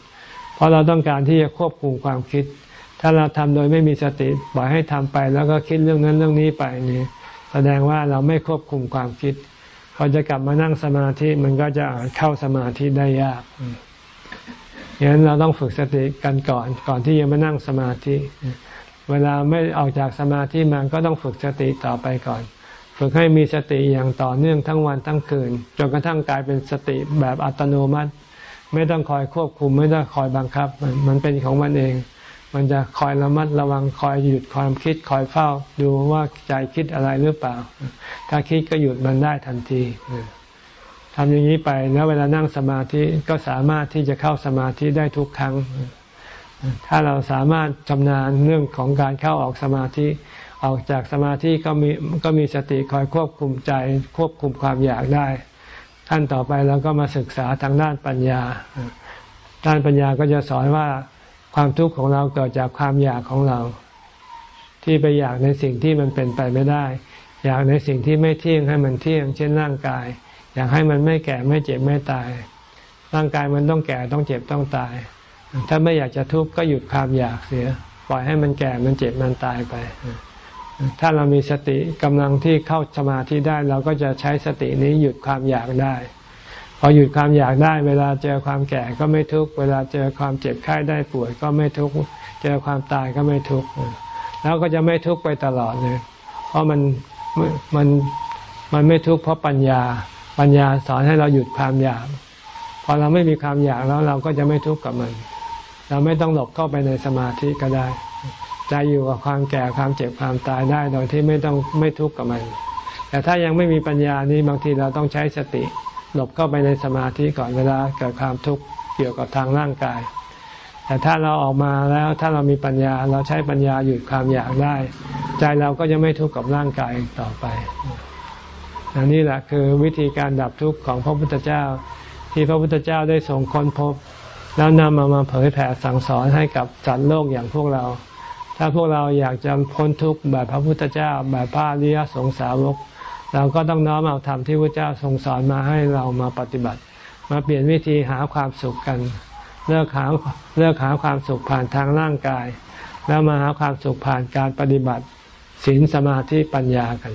เพราะเราต้องการที่จะควบคุมความคิด ถ้าเราทำโดยไม่มีสติปล่อยให้ทำไป แล้วก็คิดเรื่องนั้นเรื่องนี้ไปนี่แสดงว่าเราไม่ควบคุมความคิดพอจะกลับมานั่งสมาธิมันก็จะเข้าสมาธิได้ยากอย่างนั้นเราต้องฝึกสติกันก่อน ก่อนที่จะมานั่งสมาธิ เวลาไม่ออกจากสมาธิมันก็ต้องฝึกสติต่อไปก่อน ฝึกให้มีสติอย่างต่อเนื่องทั้งวันทั้งคืน จนกระทั่งกลายเป็นสติแบบอัตโนมัติ ไม่ต้องคอยควบคุม ไม่ต้องคอยบังคับ มันเป็นของมันเอง มันจะคอยระมัดระวังคอยหยุดความคิดคอยเฝ้า ดูว่าใจคิดอะไรหรือเปล่า ถ้าคิดก็หยุดมันได้ทันทีทำอย่างนี้ไปแล้วเวลานั่งสมาธิก็สามารถที่จะเข้าสมาธิได้ทุกครั้งถ้าเราสามารถชำนาญเรื่องของการเข้าออกสมาธิ ออกจากสมาธิก็มีก็มีสติคอยควบคุมใจ ควบคุมความอยากได้ขั้นต่อไปเราก็มาศึกษาทางด้านปัญญา ด้านปัญญาก็จะสอนว่าความทุกข์ของเราเกิดจากความอยากของเรา ที่ไปอยากในสิ่งที่มันเป็นไปไม่ได้ อยากในสิ่งที่ไม่เที่ยงให้มันเที่ยง เช่นร่างกาย อยากให้มันไม่แก่ไม่เจ็บไม่ตาย ร่างกายมันต้องแก่ต้องเจ็บต้องตาย ถ้าไม่อยากจะทุกข์ก็หยุดความอยากเสีย ปล่อยให้มันแก่มันเจ็บมันตายไป ถ้าเรามีสติกำลังที่เข้าสมาธิได้ เราก็จะใช้สตินี้หยุดความอยากได้ พอหยุดความอยากได้ เวลาเจอความแก่ก็ไม่ทุกข์เวลาเจอความเจ็บไข้ได้ป่วยก็ไม่ทุกข์เจอความตายก็ไม่ทุกข์แล้วก็จะไม่ทุกข์ไปตลอดเลย เพราะมันมันมันไม่ทุกข์เพราะปัญญาปัญญาสอนให้เราหยุดความอยาก พอเราไม่มีความอยากแล้วเราก็จะไม่ทุกข์กับมัน เราไม่ต้องหลบเข้าไปในสมาธิก็ได้ ใจอยู่กับความแก่ความเจ็บความตายได้โดยที่ไม่ต้องไม่ทุกข์กับมัน แต่ถ้ายังไม่มีปัญญานี้บางทีเราต้องใช้สติ หลบเข้าไปในสมาธิก่อนเวลาเกิดความทุกข์เกี่ยวกับทางร่างกาย แต่ถ้าเราออกมาแล้วถ้าเรามีปัญญาเราใช้ปัญญาหยุดความอยากได้ ใจเราก็จะไม่ทุกข์กับร่างกายต่อไปอันนี้แหละคือวิธีการดับทุกข์ของพระพุทธเจ้า ที่พระพุทธเจ้าได้ส่งค้นพบ แล้วนำมามาเผยแผ่สั่งสอนให้กับจัตว์โลกอย่างพวกเรา ถ้าพวกเราอยากจะพ้นทุกข์แบบพระพุทธเจ้าแบบพระอริยสงสาวก เราก็ต้องน้อมเอาธรรมที่พระเจ้าทรงสอนมาให้เรามาปฏิบัติ มาเปลี่ยนวิธีหาความสุขกันเลิกหาเลิกหาความสุขผ่านทางร่างกาย แล้วมาหาความสุขผ่านการปฏิบัติศีลสมาธิปัญญากัน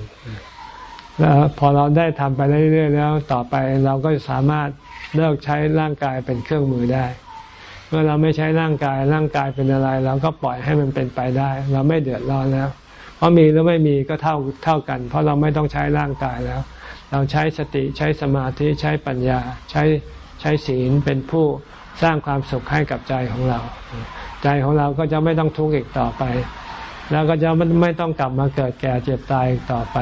แล้วพอเราได้ทำไปเรื่อยๆแล้วต่อไปเราก็สามารถเลิกใช้ร่างกายเป็นเครื่องมือได้ เมื่อเราไม่ใช้ร่างกายร่างกายเป็นอะไร เราก็ปล่อยให้มันเป็นไปได้ เราไม่เดือดร้อนแล้วเพราะมีหรือไม่มีก็เท่าเท่ากัน เพราะเราไม่ต้องใช้ร่างกายแล้ว เราใช้สติใช้สมาธิใช้ปัญญา ใช้ใช้ศีลเป็นผู้สร้างความสุขให้กับใจของเรา ใจของเราก็จะไม่ต้องทุกข์อีกต่อไป แล้วก็จะไม่ต้องกลับมาเกิดแก่เจ็บตายอีกต่อไป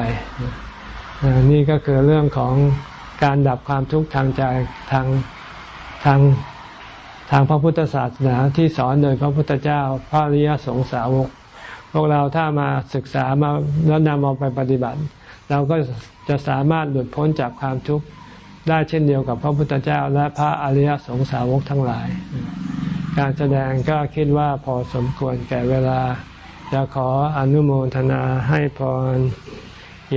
นี่ก็คือเรื่องของการดับความทุกข์ทางใจทางทาง ทางพระพุทธศาสนาที่สอนโดยพระพุทธเจ้าพระริยสงสาวก พวกเราถ้ามาศึกษามาแล้วนำเอาไปปฏิบัติ เราก็จะสามารถหลุดพ้นจากความทุกข์ได้เช่นเดียวกับพระพุทธเจ้า และพระอริยสงสาวกทั้งหลาย การแสดงก็คิดว่าพอสมควรแก่เวลาจะขออนุโมทนาให้พร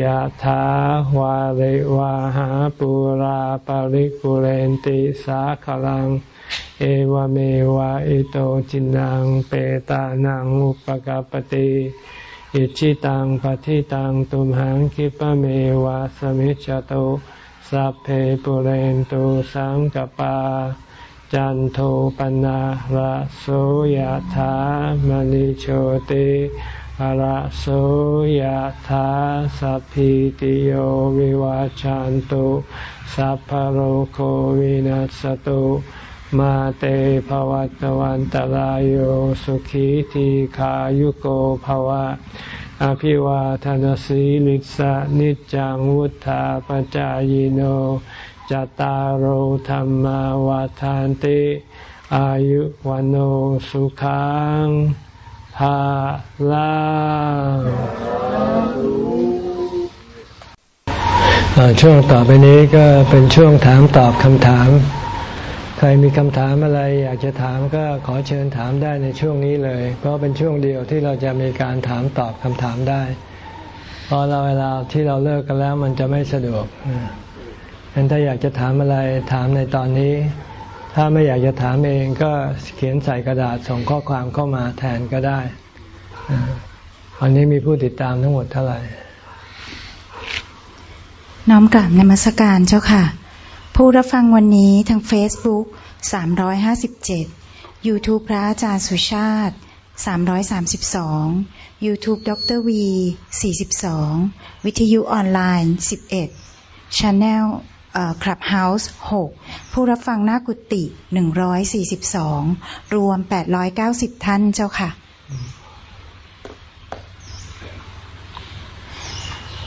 ยะถาวาริวาหาปุราปาริกุเรนติสาขลัง เอวเมวะอิโตจินังเปตานังอุปกปติอิชิตังปฏิตังตุมหังคิปะเมวะสมิจจตุสัพเพปุเรนตุสังกปา จันโทปนะระโสยถามณิโชติระโสยธาสัพพิติโยวิวาจันตุสัพพโรโควินัสตุ มาเตภวัตวันตารโยสุขีทีขายุโกภวะ อภิวาทานสีลิสะนิจังวุธาปจายโนจตารโธรรมวาทานติ อายุวันโอสุขังภาลาช่วงต่อไปนี้ก็เป็นช่วงถามตอบคำถาม ใครมีคำถามอะไรอยากจะถามก็ขอเชิญถามได้ในช่วงนี้เลย เพราะเป็นช่วงเดียวที่เราจะมีการถามตอบคำถามได้พราะเราเวลาที่เราเลิกกันแล้วมันจะไม่สะดวกฉะนั้นถ้าอยากจะถามอะไรถามในตอนนี้ ถ้าไม่อยากจะถามเองก็เขียนใส่กระดาษส่งข้อความเข้ามาแทนก็ได้วันนี้มีผู้ติดตามทั้งหมดเท่าไหร่ น้อมกลับในมัสการเจ้าค่ะ ผู้รับฟังวันนี้ทาง Facebook 357 YouTube พระอาจารย์สุชาติ 332 YouTube ดรวี42 วิทยุออนไลน์ 11 Channel คลับเฮาส์6ผู้รับฟังหน้ากุฏิ 142 รวม 890 ท่านเจ้าค่ะ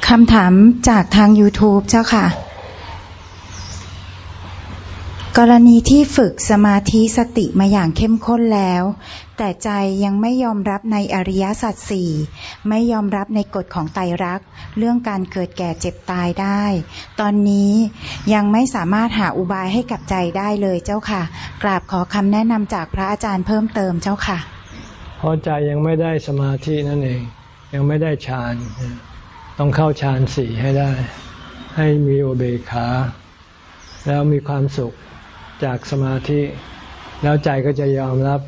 คำถามจากทาง YouTube เจ้าค่ะ กรณีที่ฝึกสมาธิสติมาอย่างเข้มข้นแล้ว แต่ใจยังไม่ยอมรับในอริยสัจสี่ไม่ยอมรับในกฎของไตรลักษณ์เรื่องการเกิดแก่เจ็บตายได้ ตอนนี้ยังไม่สามารถหาอุบายให้กับใจได้เลยเจ้าค่ะ กราบขอคำแนะนำจากพระอาจารย์เพิ่มเติมเจ้าค่ะ เพราะใจยังไม่ได้สมาธินั่นเอง ยังไม่ได้ฌานต้องเข้าฌานสี่ให้ได้ ให้มีโอเบคาแล้วมีความสุข จากสมาธิ แล้วใจก็จะยอมรับ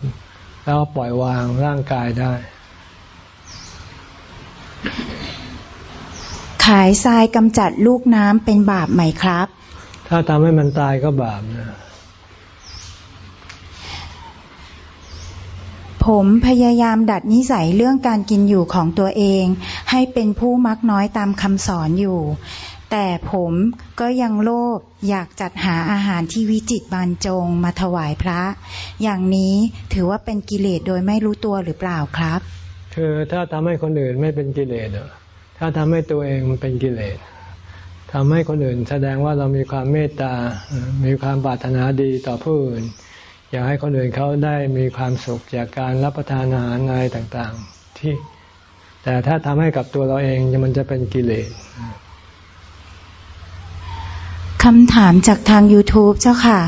แล้วปล่อยวางร่างกายได้ายทรายกำจัดลูกน้ำเป็นบาปไหมครับ ถ้าทำให้มันตายก็บาปนะผมพยายามดัดนิสัยเรื่องการกินอยู่ของตัวเอง ให้เป็นผู้มักน้อยตามคำสอนอยู่ แต่ผมก็ยังโลภอยากจัดหาอาหารที่วิจิตรบรรจงมาถวายพระ อย่างนี้ถือว่าเป็นกิเลสโดยไม่รู้ตัวหรือเปล่าครับ คือถ้าทำให้คนอื่นไม่เป็นกิเลสถ้าทำให้ตัวเองมันเป็นกิเลสทำให้คนอื่นแสดงว่าเรามีความเมตตา มีความปรารถนาดีต่อผู้อื่น อยากให้คนอื่นเขาได้มีความสุขจากการรับประทานอาหารอะไรต่างๆ ที่ แต่ถ้าทำให้กับตัวเราเองมันจะเป็นกิเลส คำถามจากทาง YouTube เจ้าค่ะ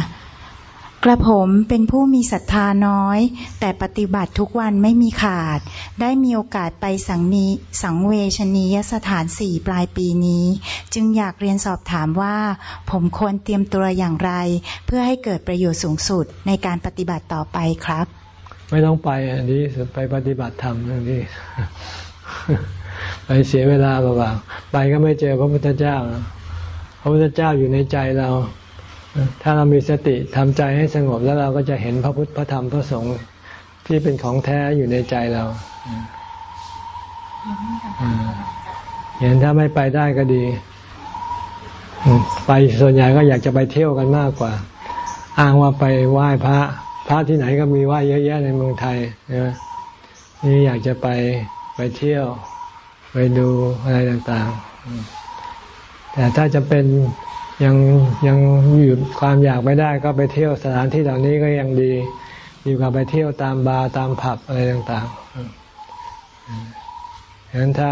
กระผมเป็นผู้มีศรัทธาน้อย แต่ปฏิบัติทุกวันไม่มีขาด ได้มีโอกาสไปสังนีสังเวชนียสถานสี่ปลายปีนี้ จึงอยากเรียนสอบถามว่า ผมควรเตรียมตัวอย่างไร เพื่อให้เกิดประโยชน์สูงสุดในการปฏิบัติต่อไปครับ ไม่ต้องไปอันนี้ไปปฏิบัติธรรมอันนี้ไปเสียเวลาเปล่าๆไปก็ไม่เจอพระพุทธเจ้า ระพุทธเจ้าอยู่ในใจเรา ถ้าเรามีสติทำใจให้สงบแล้วเราก็จะเห็นพระพุทธพระธรรมพระสงฆ์ที่เป็นของแท้อยู่ในใจเราเห็นถ้าไม่ไปได้ก็ดี ไปส่วนใหญ่ก็อยากจะไปเที่ยวกันมากกว่า อ้างว่าไปไหว้พระ พระที่ไหนก็มีไหว้เยอะแยะในเมืองไทยนะนี่อยากจะไปไปเที่ยว ไปดูอะไรต่าง ๆ แต่ถ้าจะเป็นยังยังหยุดความอยากไม่ได้ก็ไปเที่ยวสถานที่เหล่านี้ก็ยังดีดีกว่าไปเที่ยวตามบาร์ตามผับอะไรต่างๆฉะนั้นถ้า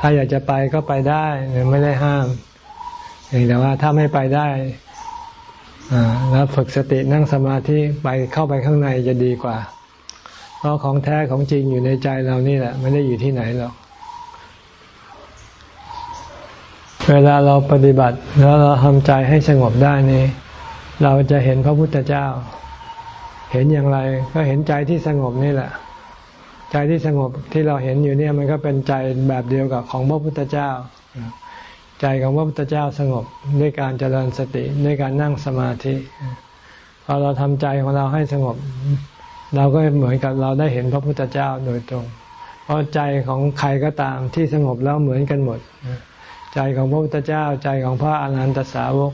ถ้าอยากจะไปก็ไปได้ไม่ได้ห้ามแต่ว่าถ้าไม่ไปได้แล้วฝึกสตินั่งสมาธิไปเข้าไปข้างในจะดีกว่า เพราะของแท้ของจริงอยู่ในใจเรานี่แหละ ไม่ได้อยู่ที่ไหนหรอก เวลาเราปฏิบัติแล้วเราทำใจให้สงบได้นี่เราจะเห็นพระพุทธเจ้า เห็นอย่างไรก็เห็นใจที่สงบนี่แหละ ใจที่สงบที่เราเห็นอยู่เนี่ยมันก็เป็นใจแบบเดียวกับของพระพุทธเจ้า ใจของพระพุทธเจ้าสงบด้วยการเจริญสติด้วยการนั่งสมาธิพอเราทำใจของเราให้สงบ เราก็เหมือนกับเราได้เห็นพระพุทธเจ้าโดยตรง เพราะใจของใครก็ตามที่สงบแล้วเหมือนกันหมด ใจของพระพุทธเจ้า ใจของพระอรหันตสาวก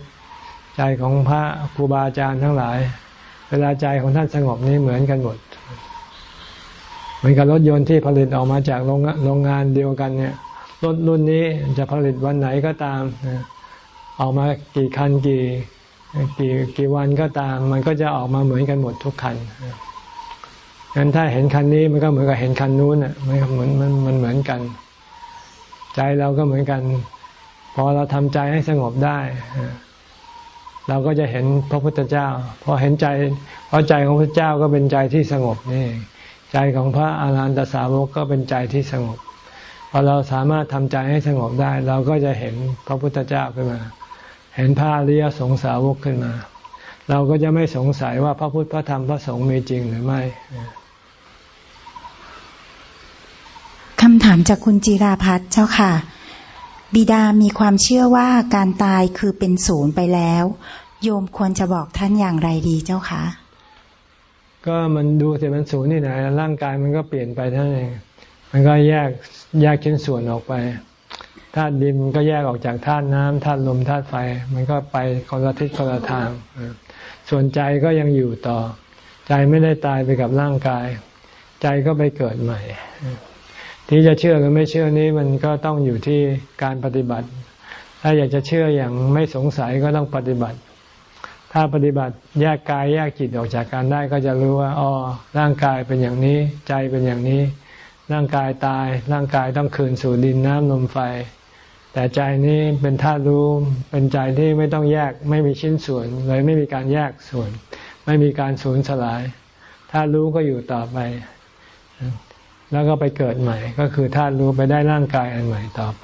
ใจของพระครูบาอาจารย์ทั้งหลาย เวลาใจของท่านสงบนี้เหมือนกันหมด เหมือนกับรถยนต์ที่ผลิตออกมาจากโรงงงานเดียวกันเนี่ยรถรุ่นนี้จะผลิตวันไหนก็ตามออกมากี่คันกี่กี่กี่วันก็ตาม มันก็จะออกมาเหมือนกันหมดทุกคันงั้นถ้าเห็นคันนี้มันก็เหมือนกับเห็นคันนู้นอะมันเหมือนมันมันเหมือนกัน ใจเราก็เหมือนกัน พอเราทำใจให้สงบได้ เราก็จะเห็นพระพุทธเจ้าพอเห็นใจเพราะใจของพระเจ้าก็เป็นใจที่สงบนี่ใจของพระอารหันตสาวกก็เป็นใจที่สงบพอเราสามารถทำใจให้สงบได้ เราก็จะเห็นพระพุทธเจ้าขึ้นมา เห็นพระอริยสงสาวกขึ้นมา เราก็จะไม่สงสัยว่าพระพุทธพระธรรมพระสงฆ์มีจริงหรือไม่คำถามจากคุณจิราพัฒน์เจ้าค่ะ บิดามีความเชื่อว่าการตายคือเป็นศูนย์ไปแล้ว โยมควรจะบอกท่านอย่างไรดีเจ้าคะ ก็มันดูสิมันศูนย์นี่ไหนร่างกายมันก็เปลี่ยนไปท่านเองมันก็แยกแยกชิ้นส่วนออกไปธาตุดินก็แยกออกจากธาตุน้ำธาตุลมธาตุไฟ มันก็ไปคนละทิศคนละทาง ส่วนใจก็ยังอยู่ต่อ ใจไม่ได้ตายไปกับร่างกาย ใจก็ไปเกิดใหม่ ที่จะเชื่อหรือไม่เชื่อนี้มันก็ต้องอยู่ที่การปฏิบัติ ถ้าอยากจะเชื่ออย่างไม่สงสัยก็ต้องปฏิบัติ ถ้าปฏิบัติแยกกายแยกจิตออกจากกันได้ก็จะรู้ว่าอ๋อร่างกายเป็นอย่างนี้ ใจเป็นอย่างนี้ ร่างกายตาย ร่างกายต้องคืนสู่ดินน้ำลมไฟ แต่ใจนี้เป็นธาตุรู้เป็นใจที่ไม่ต้องแยกไม่มีชิ้นส่วน เลยไม่มีการแยกส่วน ไม่มีการสูญสลายธาตุรู้ก็อยู่ต่อไป แล้วก็ไปเกิดใหม่ ก็คือธาตุรู้ไปได้ร่างกายอันใหม่ต่อไป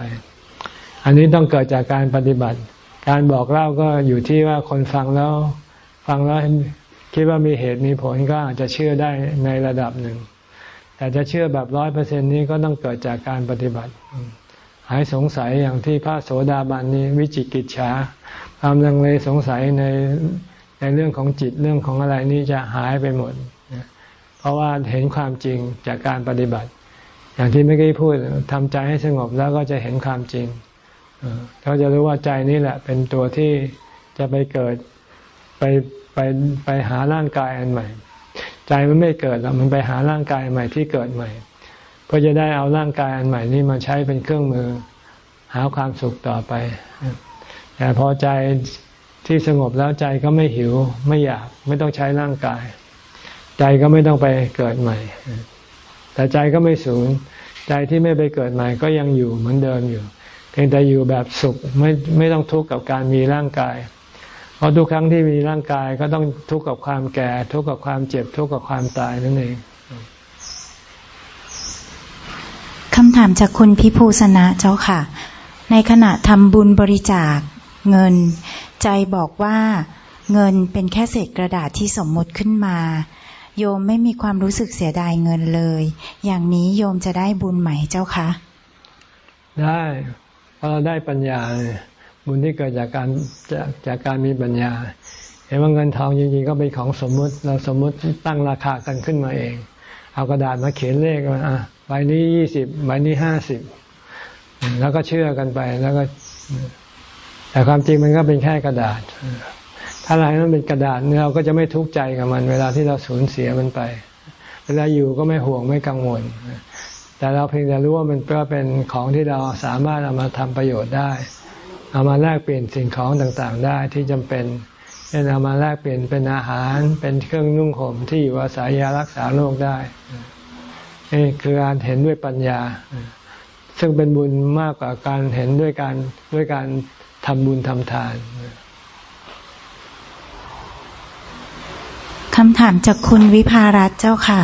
อันนี้ต้องเกิดจากการปฏิบัติ การบอกเล่าก็อยู่ที่ว่าคนฟังแล้ว ฟังแล้วคิดว่ามีเหตุมีผลก็อาจจะเชื่อได้ในระดับหนึ่ง แต่จะเชื่อแบบร้อยเปอร์เซ็นนี้ก็ต้องเกิดจากการปฏิบัติ หายสงสัยอย่างที่พระโสดาบันนี้วิจิกิจฉาความลังเลสงสัยในในเรื่องของจิตเรื่องของอะไรนี้จะหายไปหมด เพราะว่าเห็นความจริงจากการปฏิบัติ อย่างที่ไม่ได้พูดทำใจให้สงบแล้วก็จะเห็นความจริงเขาจะรู้ว่าใจนี่แหละ เป็นตัวที่จะไปเกิดไปไปไปหาร่างกายอันใหม่ ใจมันไม่เกิดแล้วมันไปหาร่างกายใหม่ที่เกิดใหม่เพื่อจะได้เอาร่างกายอันใหม่นี้มาใช้เป็นเครื่องมือ หาความสุขต่อไป แต่พอใจที่สงบแล้วใจก็ไม่หิวไม่อยากไม่ต้องใช้ร่างกาย ใจก็ไม่ต้องไปเกิดใหม่ แต่ใจก็ไม่สูญใจที่ไม่ไปเกิดใหม่ก็ยังอยู่เหมือนเดิมอยู่เพียงแต่อยู่แบบสุขไม่ไม่ต้องทุกข์กับการมีร่างกาย เพราะทุกครั้งที่มีร่างกายก็ต้องทุกข์กับความแก่ ทุกข์กับความเจ็บ ทุกข์กับความตายนั่นเองคำถามจากคุณพิภูสนะเจ้าค่ะ ในขณะทำบุญบริจาคเงิน ใจบอกว่าเงินเป็นแค่เศษกระดาษที่สมมติขึ้นมา โยมไม่มีความรู้สึกเสียดายเงินเลย อย่างนี้โยมจะได้บุญไหมเจ้าคะ ได้ราะเราได้ปัญญาบุญที่เกิดจากการจากจากการมีปัญญา เห็นว่าเงินทองจริงๆก็เป็นของสมมุติ เราสมมุติตั้งราคากันขึ้นมาเอง เอากระดาษมาเขียนเลขว่าอะใบนี้ยี่สิบใบนี้ห้าสิบแล้วก็เชื่อกันไปแล้วก็ แต่ความจริงมันก็เป็นแค่กระดาษ ถ้าอะไรนั้นเป็นกระดาษเราก็จะไม่ทุกข์ใจกับมัน เวลาที่เราสูญเสียมันไป เวลาอยู่ก็ไม่ห่วงไม่กังวล แต่เราเพียงแต่รู้ว่ามันก็เป็นของที่เราสามารถเอามาทำประโยชน์ได้ เอามาแลกเปลี่ยนสิ่งของต่างๆได้ที่จำเป็นเช่นเอามาแลกเปลี่ยนเป็นอาหารเป็นเครื่องนุ่งห่มที่อยู่อาศัยยารักษาโรคได้นี่คือการเห็นด้วยปัญญา ซึ่งเป็นบุญมากกว่าการเห็นด้วยการด้วยการทำบุญทำทาน คำถามจากคุณวิภารัตเจ้าค่ะ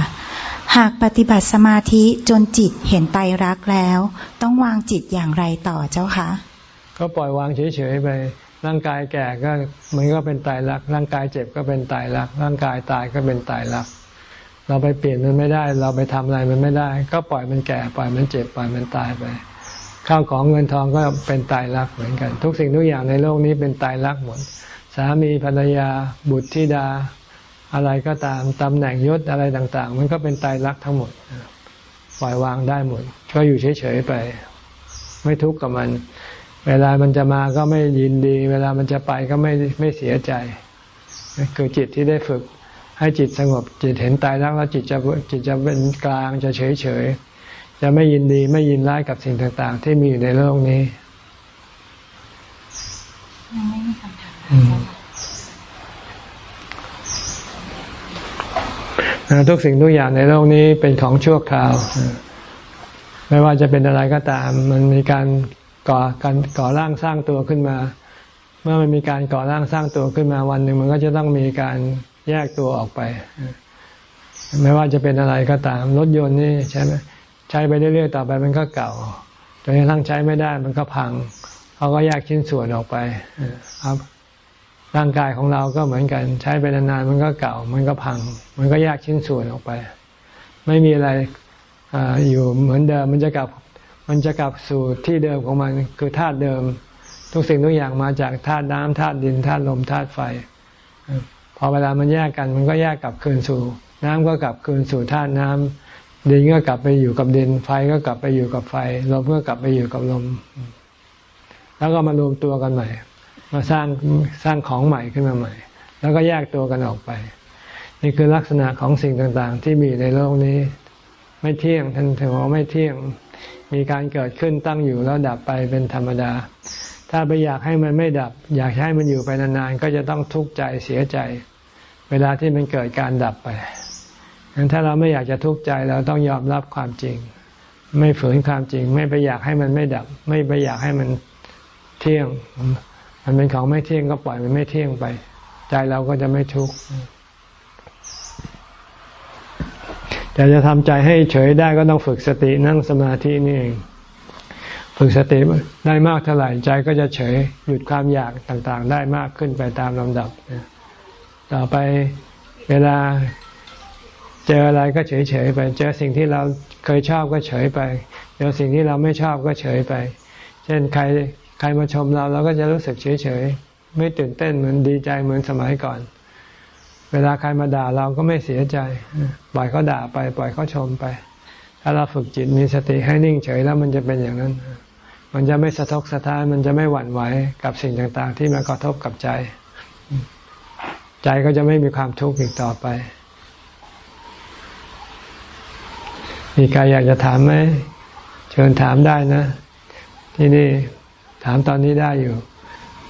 หากปฏิบัติสมาธิจนจิตเห็นไตรักแล้ว ต้องวางจิตอย่างไรต่อเจ้าคะ ก็ปล่อยวางเฉยๆไปร่างกายแก่ก็มันก็เป็นตายรัก ร่างกายเจ็บก็เป็นตายรัก ร่างกายตายก็เป็นตายรัก เราไปเปลี่ยนมันไม่ได้ เราไปทำอะไรมันไม่ได้ ก็ปล่อยมันแก่ปล่อยมันเจ็บปล่อยมันตายไปข้าวของเงินทองก็เป็นตายรักเหมือนกัน ทุกสิ่งทุกอย่างในโลกนี้เป็นตายรักหมด สามีภรรยา บุตรธิดา อะไรก็ตามตำแหน่งยศอะไรต่าง ๆ มันก็เป็นตายรักทั้งหมดปล่อยวางได้หมด ก็อยู่เฉยๆไป ไม่ทุกข์กับมัน เวลามันจะมาก็ไม่ยินดี เวลามันจะไปก็ไม่ไม่เสียใจ คือจิตที่ได้ฝึก ให้จิตสงบ จิตเห็นตายรักแล้วจิตจะจิตจะเป็นกลางจะเฉยๆจะไม่ยินดีไม่ยินร้ายกับสิ่งต่าง ๆ ที่มีอยู่ในโลกนี้ยังไม่มีคำถาม ทุกสิ่งทุกอย่างในโลกนี้เป็นของชั่วคราว ไม่ว่าจะเป็นอะไรก็ตาม มันมีการก่อการก่อร่างสร้างตัวขึ้นมา เมื่อมันมีการก่อร่างสร้างตัวขึ้นมาวันหนึ่งมันก็จะต้องมีการแยกตัวออกไป ไม่ว่าจะเป็นอะไรก็ตามรถยนต์นี่ใช่ไหมใช้ไปเรื่อยๆต่อไปมันก็เก่าจนกระทั่งใช้ไม่ได้มันก็พังเขาก็แยกชิ้นส่วนออกไปค ร่างกายของเราก็เหมือนกัน ใช้ไปนานๆมันก็เก่า มันก็พัง มันก็แยกชิ้นส่วนออกไป ไม่มีอะไรออยู่เหมือนเดิม มันจะกลับ มันจะกลับสู่ที่เดิมของมันคือธาตุเดิม ทุกสิ่งทุกอย่างมาจากธาตุน้ำธาตุดินธาตุลมธาตุไฟ พอเวลามันแยกกันมันก็แยกกลับคืนสู่ น้ำก็กลับคืนสู่ธาตุน้ำดินก็กลับไปอยู่กับดิน ไฟก็กลับไปอยู่กับไฟ ลมก็กลับไปอยู่กับลม แล้วก็มารวมตัวกันใหม่ มาสร้างสร้างของใหม่ขึ้นมาใหม่ แล้วก็แยกตัวกันออกไป นี่คือลักษณะของสิ่งต่างๆ ที่มีในโลกนี้ ไม่เที่ยงท่านถือว่าไม่เที่ยงมีการเกิดขึ้นตั้งอยู่แล้วดับไปเป็นธรรมดา ถ้าไปอยากให้มันไม่ดับ อยากให้มันอยู่ไปนานๆก็จะต้องทุกข์ใจเสียใจ เวลาที่มันเกิดการดับไปงั้นถ้าเราไม่อยากจะทุกข์ใจเราต้องยอมรับความจริง ไม่ฝืนความจริง ไม่ไปอยากให้มันไม่ดับ ไม่ไปอยากให้มันเที่ยง มันเป็นของไม่เที่ยงก็ปล่อยมันไม่เที่ยงไป ใจเราก็จะไม่ทุกข์แต่จะทำใจให้เฉยได้ก็ต้องฝึกสตินั่งสมาธินี่เอง ฝึกสติได้มากเท่าไหร่ใจก็จะเฉยหยุดความอยากต่างๆ ได้มากขึ้นไปตามลำดับ ต่อไปเวลาเจออะไรก็เฉยๆไป เจอสิ่งที่เราเคยชอบก็เฉยไป เจอสิ่งที่เราไม่ชอบก็เฉยไป เช่นใคร ใครมาชมเราเราก็จะรู้สึกเฉยเฉยไม่ตื่นเต้นเหมือนดีใจเหมือนสมัยก่อน เวลาใครมาด่าเราก็ไม่เสียใจ ปล่อยเขาด่าไปปล่อยเขาชมไป ถ้าเราฝึกจิตมีสติให้นิ่งเฉยแล้วมันจะเป็นอย่างนั้น มันจะไม่สะทกสะท้านมันจะไม่หวั่นไหวกับสิ่งต่างๆ ที่มากระทบกับใจ ใจก็จะไม่มีความทุกข์อีกต่อไป มีใครอยากจะถามไหมเชิญถามได้นะ ที่นี่ ถามตอนนี้ได้อยู่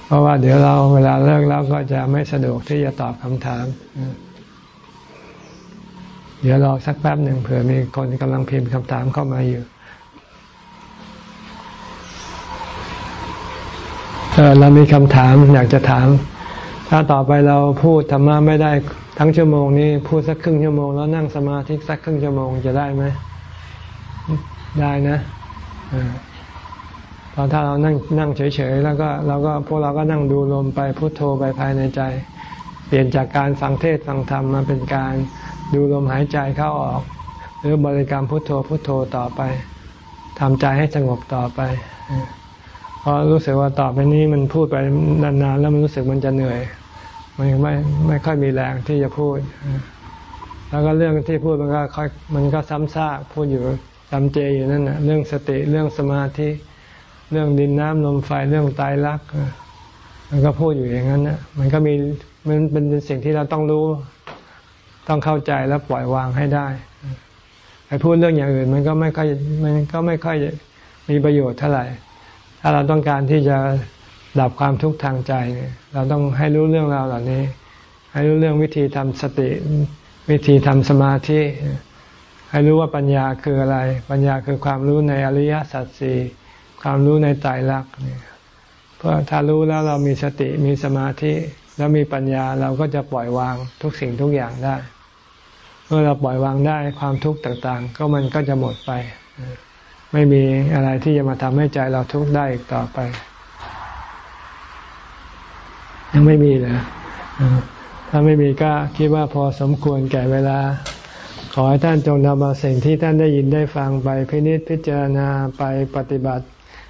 เพราะว่าเดี๋ยวเราเวลาเลิกแล้วก็จะไม่สะดวกที่จะตอบคำถาม เดี๋ยวรอสักแป๊บหนึ่งเผื่อมีคนกำลังพิมพ์คำถามเข้ามาอยู่เออเรามีคำถามอยากจะถาม ถ้าต่อไปเราพูดธรรมะไม่ได้ทั้งชั่วโมงนี้พูดสักครึ่งชั่วโมงแล้วนั่งสมาธิสักครึ่งชั่วโมงจะได้ไหมได้นะ อถ้าเรานั่งนั่งเฉยๆแล้วก็เราก็พวกเราก็นั่งดูลมไปพุโทโธไปภายในใจ เปลี่ยนจากการฟังเทศฟังธรรมมาเป็นการดูลมหายใจเข้าออก หรือบริกรรมพุโทโธพุโทโธต่อไปทำใจให้สงบต่อไปเพราะรู้สึกว่าต่อไปนี้มันพูดไปนานๆแล้วมันรู้สึกมันจะเหนื่อย มันไม่ไม่ค่อยมีแรงที่จะพูด แล้วก็เรื่องที่พูดมันก็ค่อยมันก็ซ้ำซากพูดอยู่จำเจอยู่นั่นนะเรื่องสติเรื่องสมาธิ เรื่องดินน้ำลมไฟเรื่องตายรัก มันก็พูดอยู่อย่างนั้นนะมันก็มีมันเป็นสิ่งที่เราต้องรู้ ต้องเข้าใจแล้วปล่อยวางให้ได้ไปพูดเรื่องอย่างอื่น มันก็ไม่ค่อยมันก็ไม่ค่อยมีประโยชน์เท่าไหร่ ถ้าเราต้องการที่จะดับความทุกข์ทางใจเนี่ยเราต้องให้รู้เรื่องราวเหล่านี้ ให้รู้เรื่องวิธีทำสติ วิธีทำสมาธิให้รู้ว่าปัญญาคืออะไร ปัญญาคือความรู้ในอริยสัจสี่ ความรู้ในใจรักเนี่ยเพราะถ้ารู้แล้วเรามีสติมีสมาธิ แล้วมีปัญญาเราก็จะปล่อยวางทุกสิ่งทุกอย่างได้ เมื่อเราปล่อยวางได้ความทุกข์ต่างๆ ก็มันก็จะหมดไป ไม่มีอะไรที่จะมาทำให้ใจเราทุกข์ได้อีกต่อไป ยังไม่มีเลยถ้าไม่มีก็คิดว่าพอสมควรแก่เวลา ขอให้ท่านจงนำเอาสิ่งที่ท่านได้ยินได้ฟังไปพินิจพิจารณาไปปฏิบัติ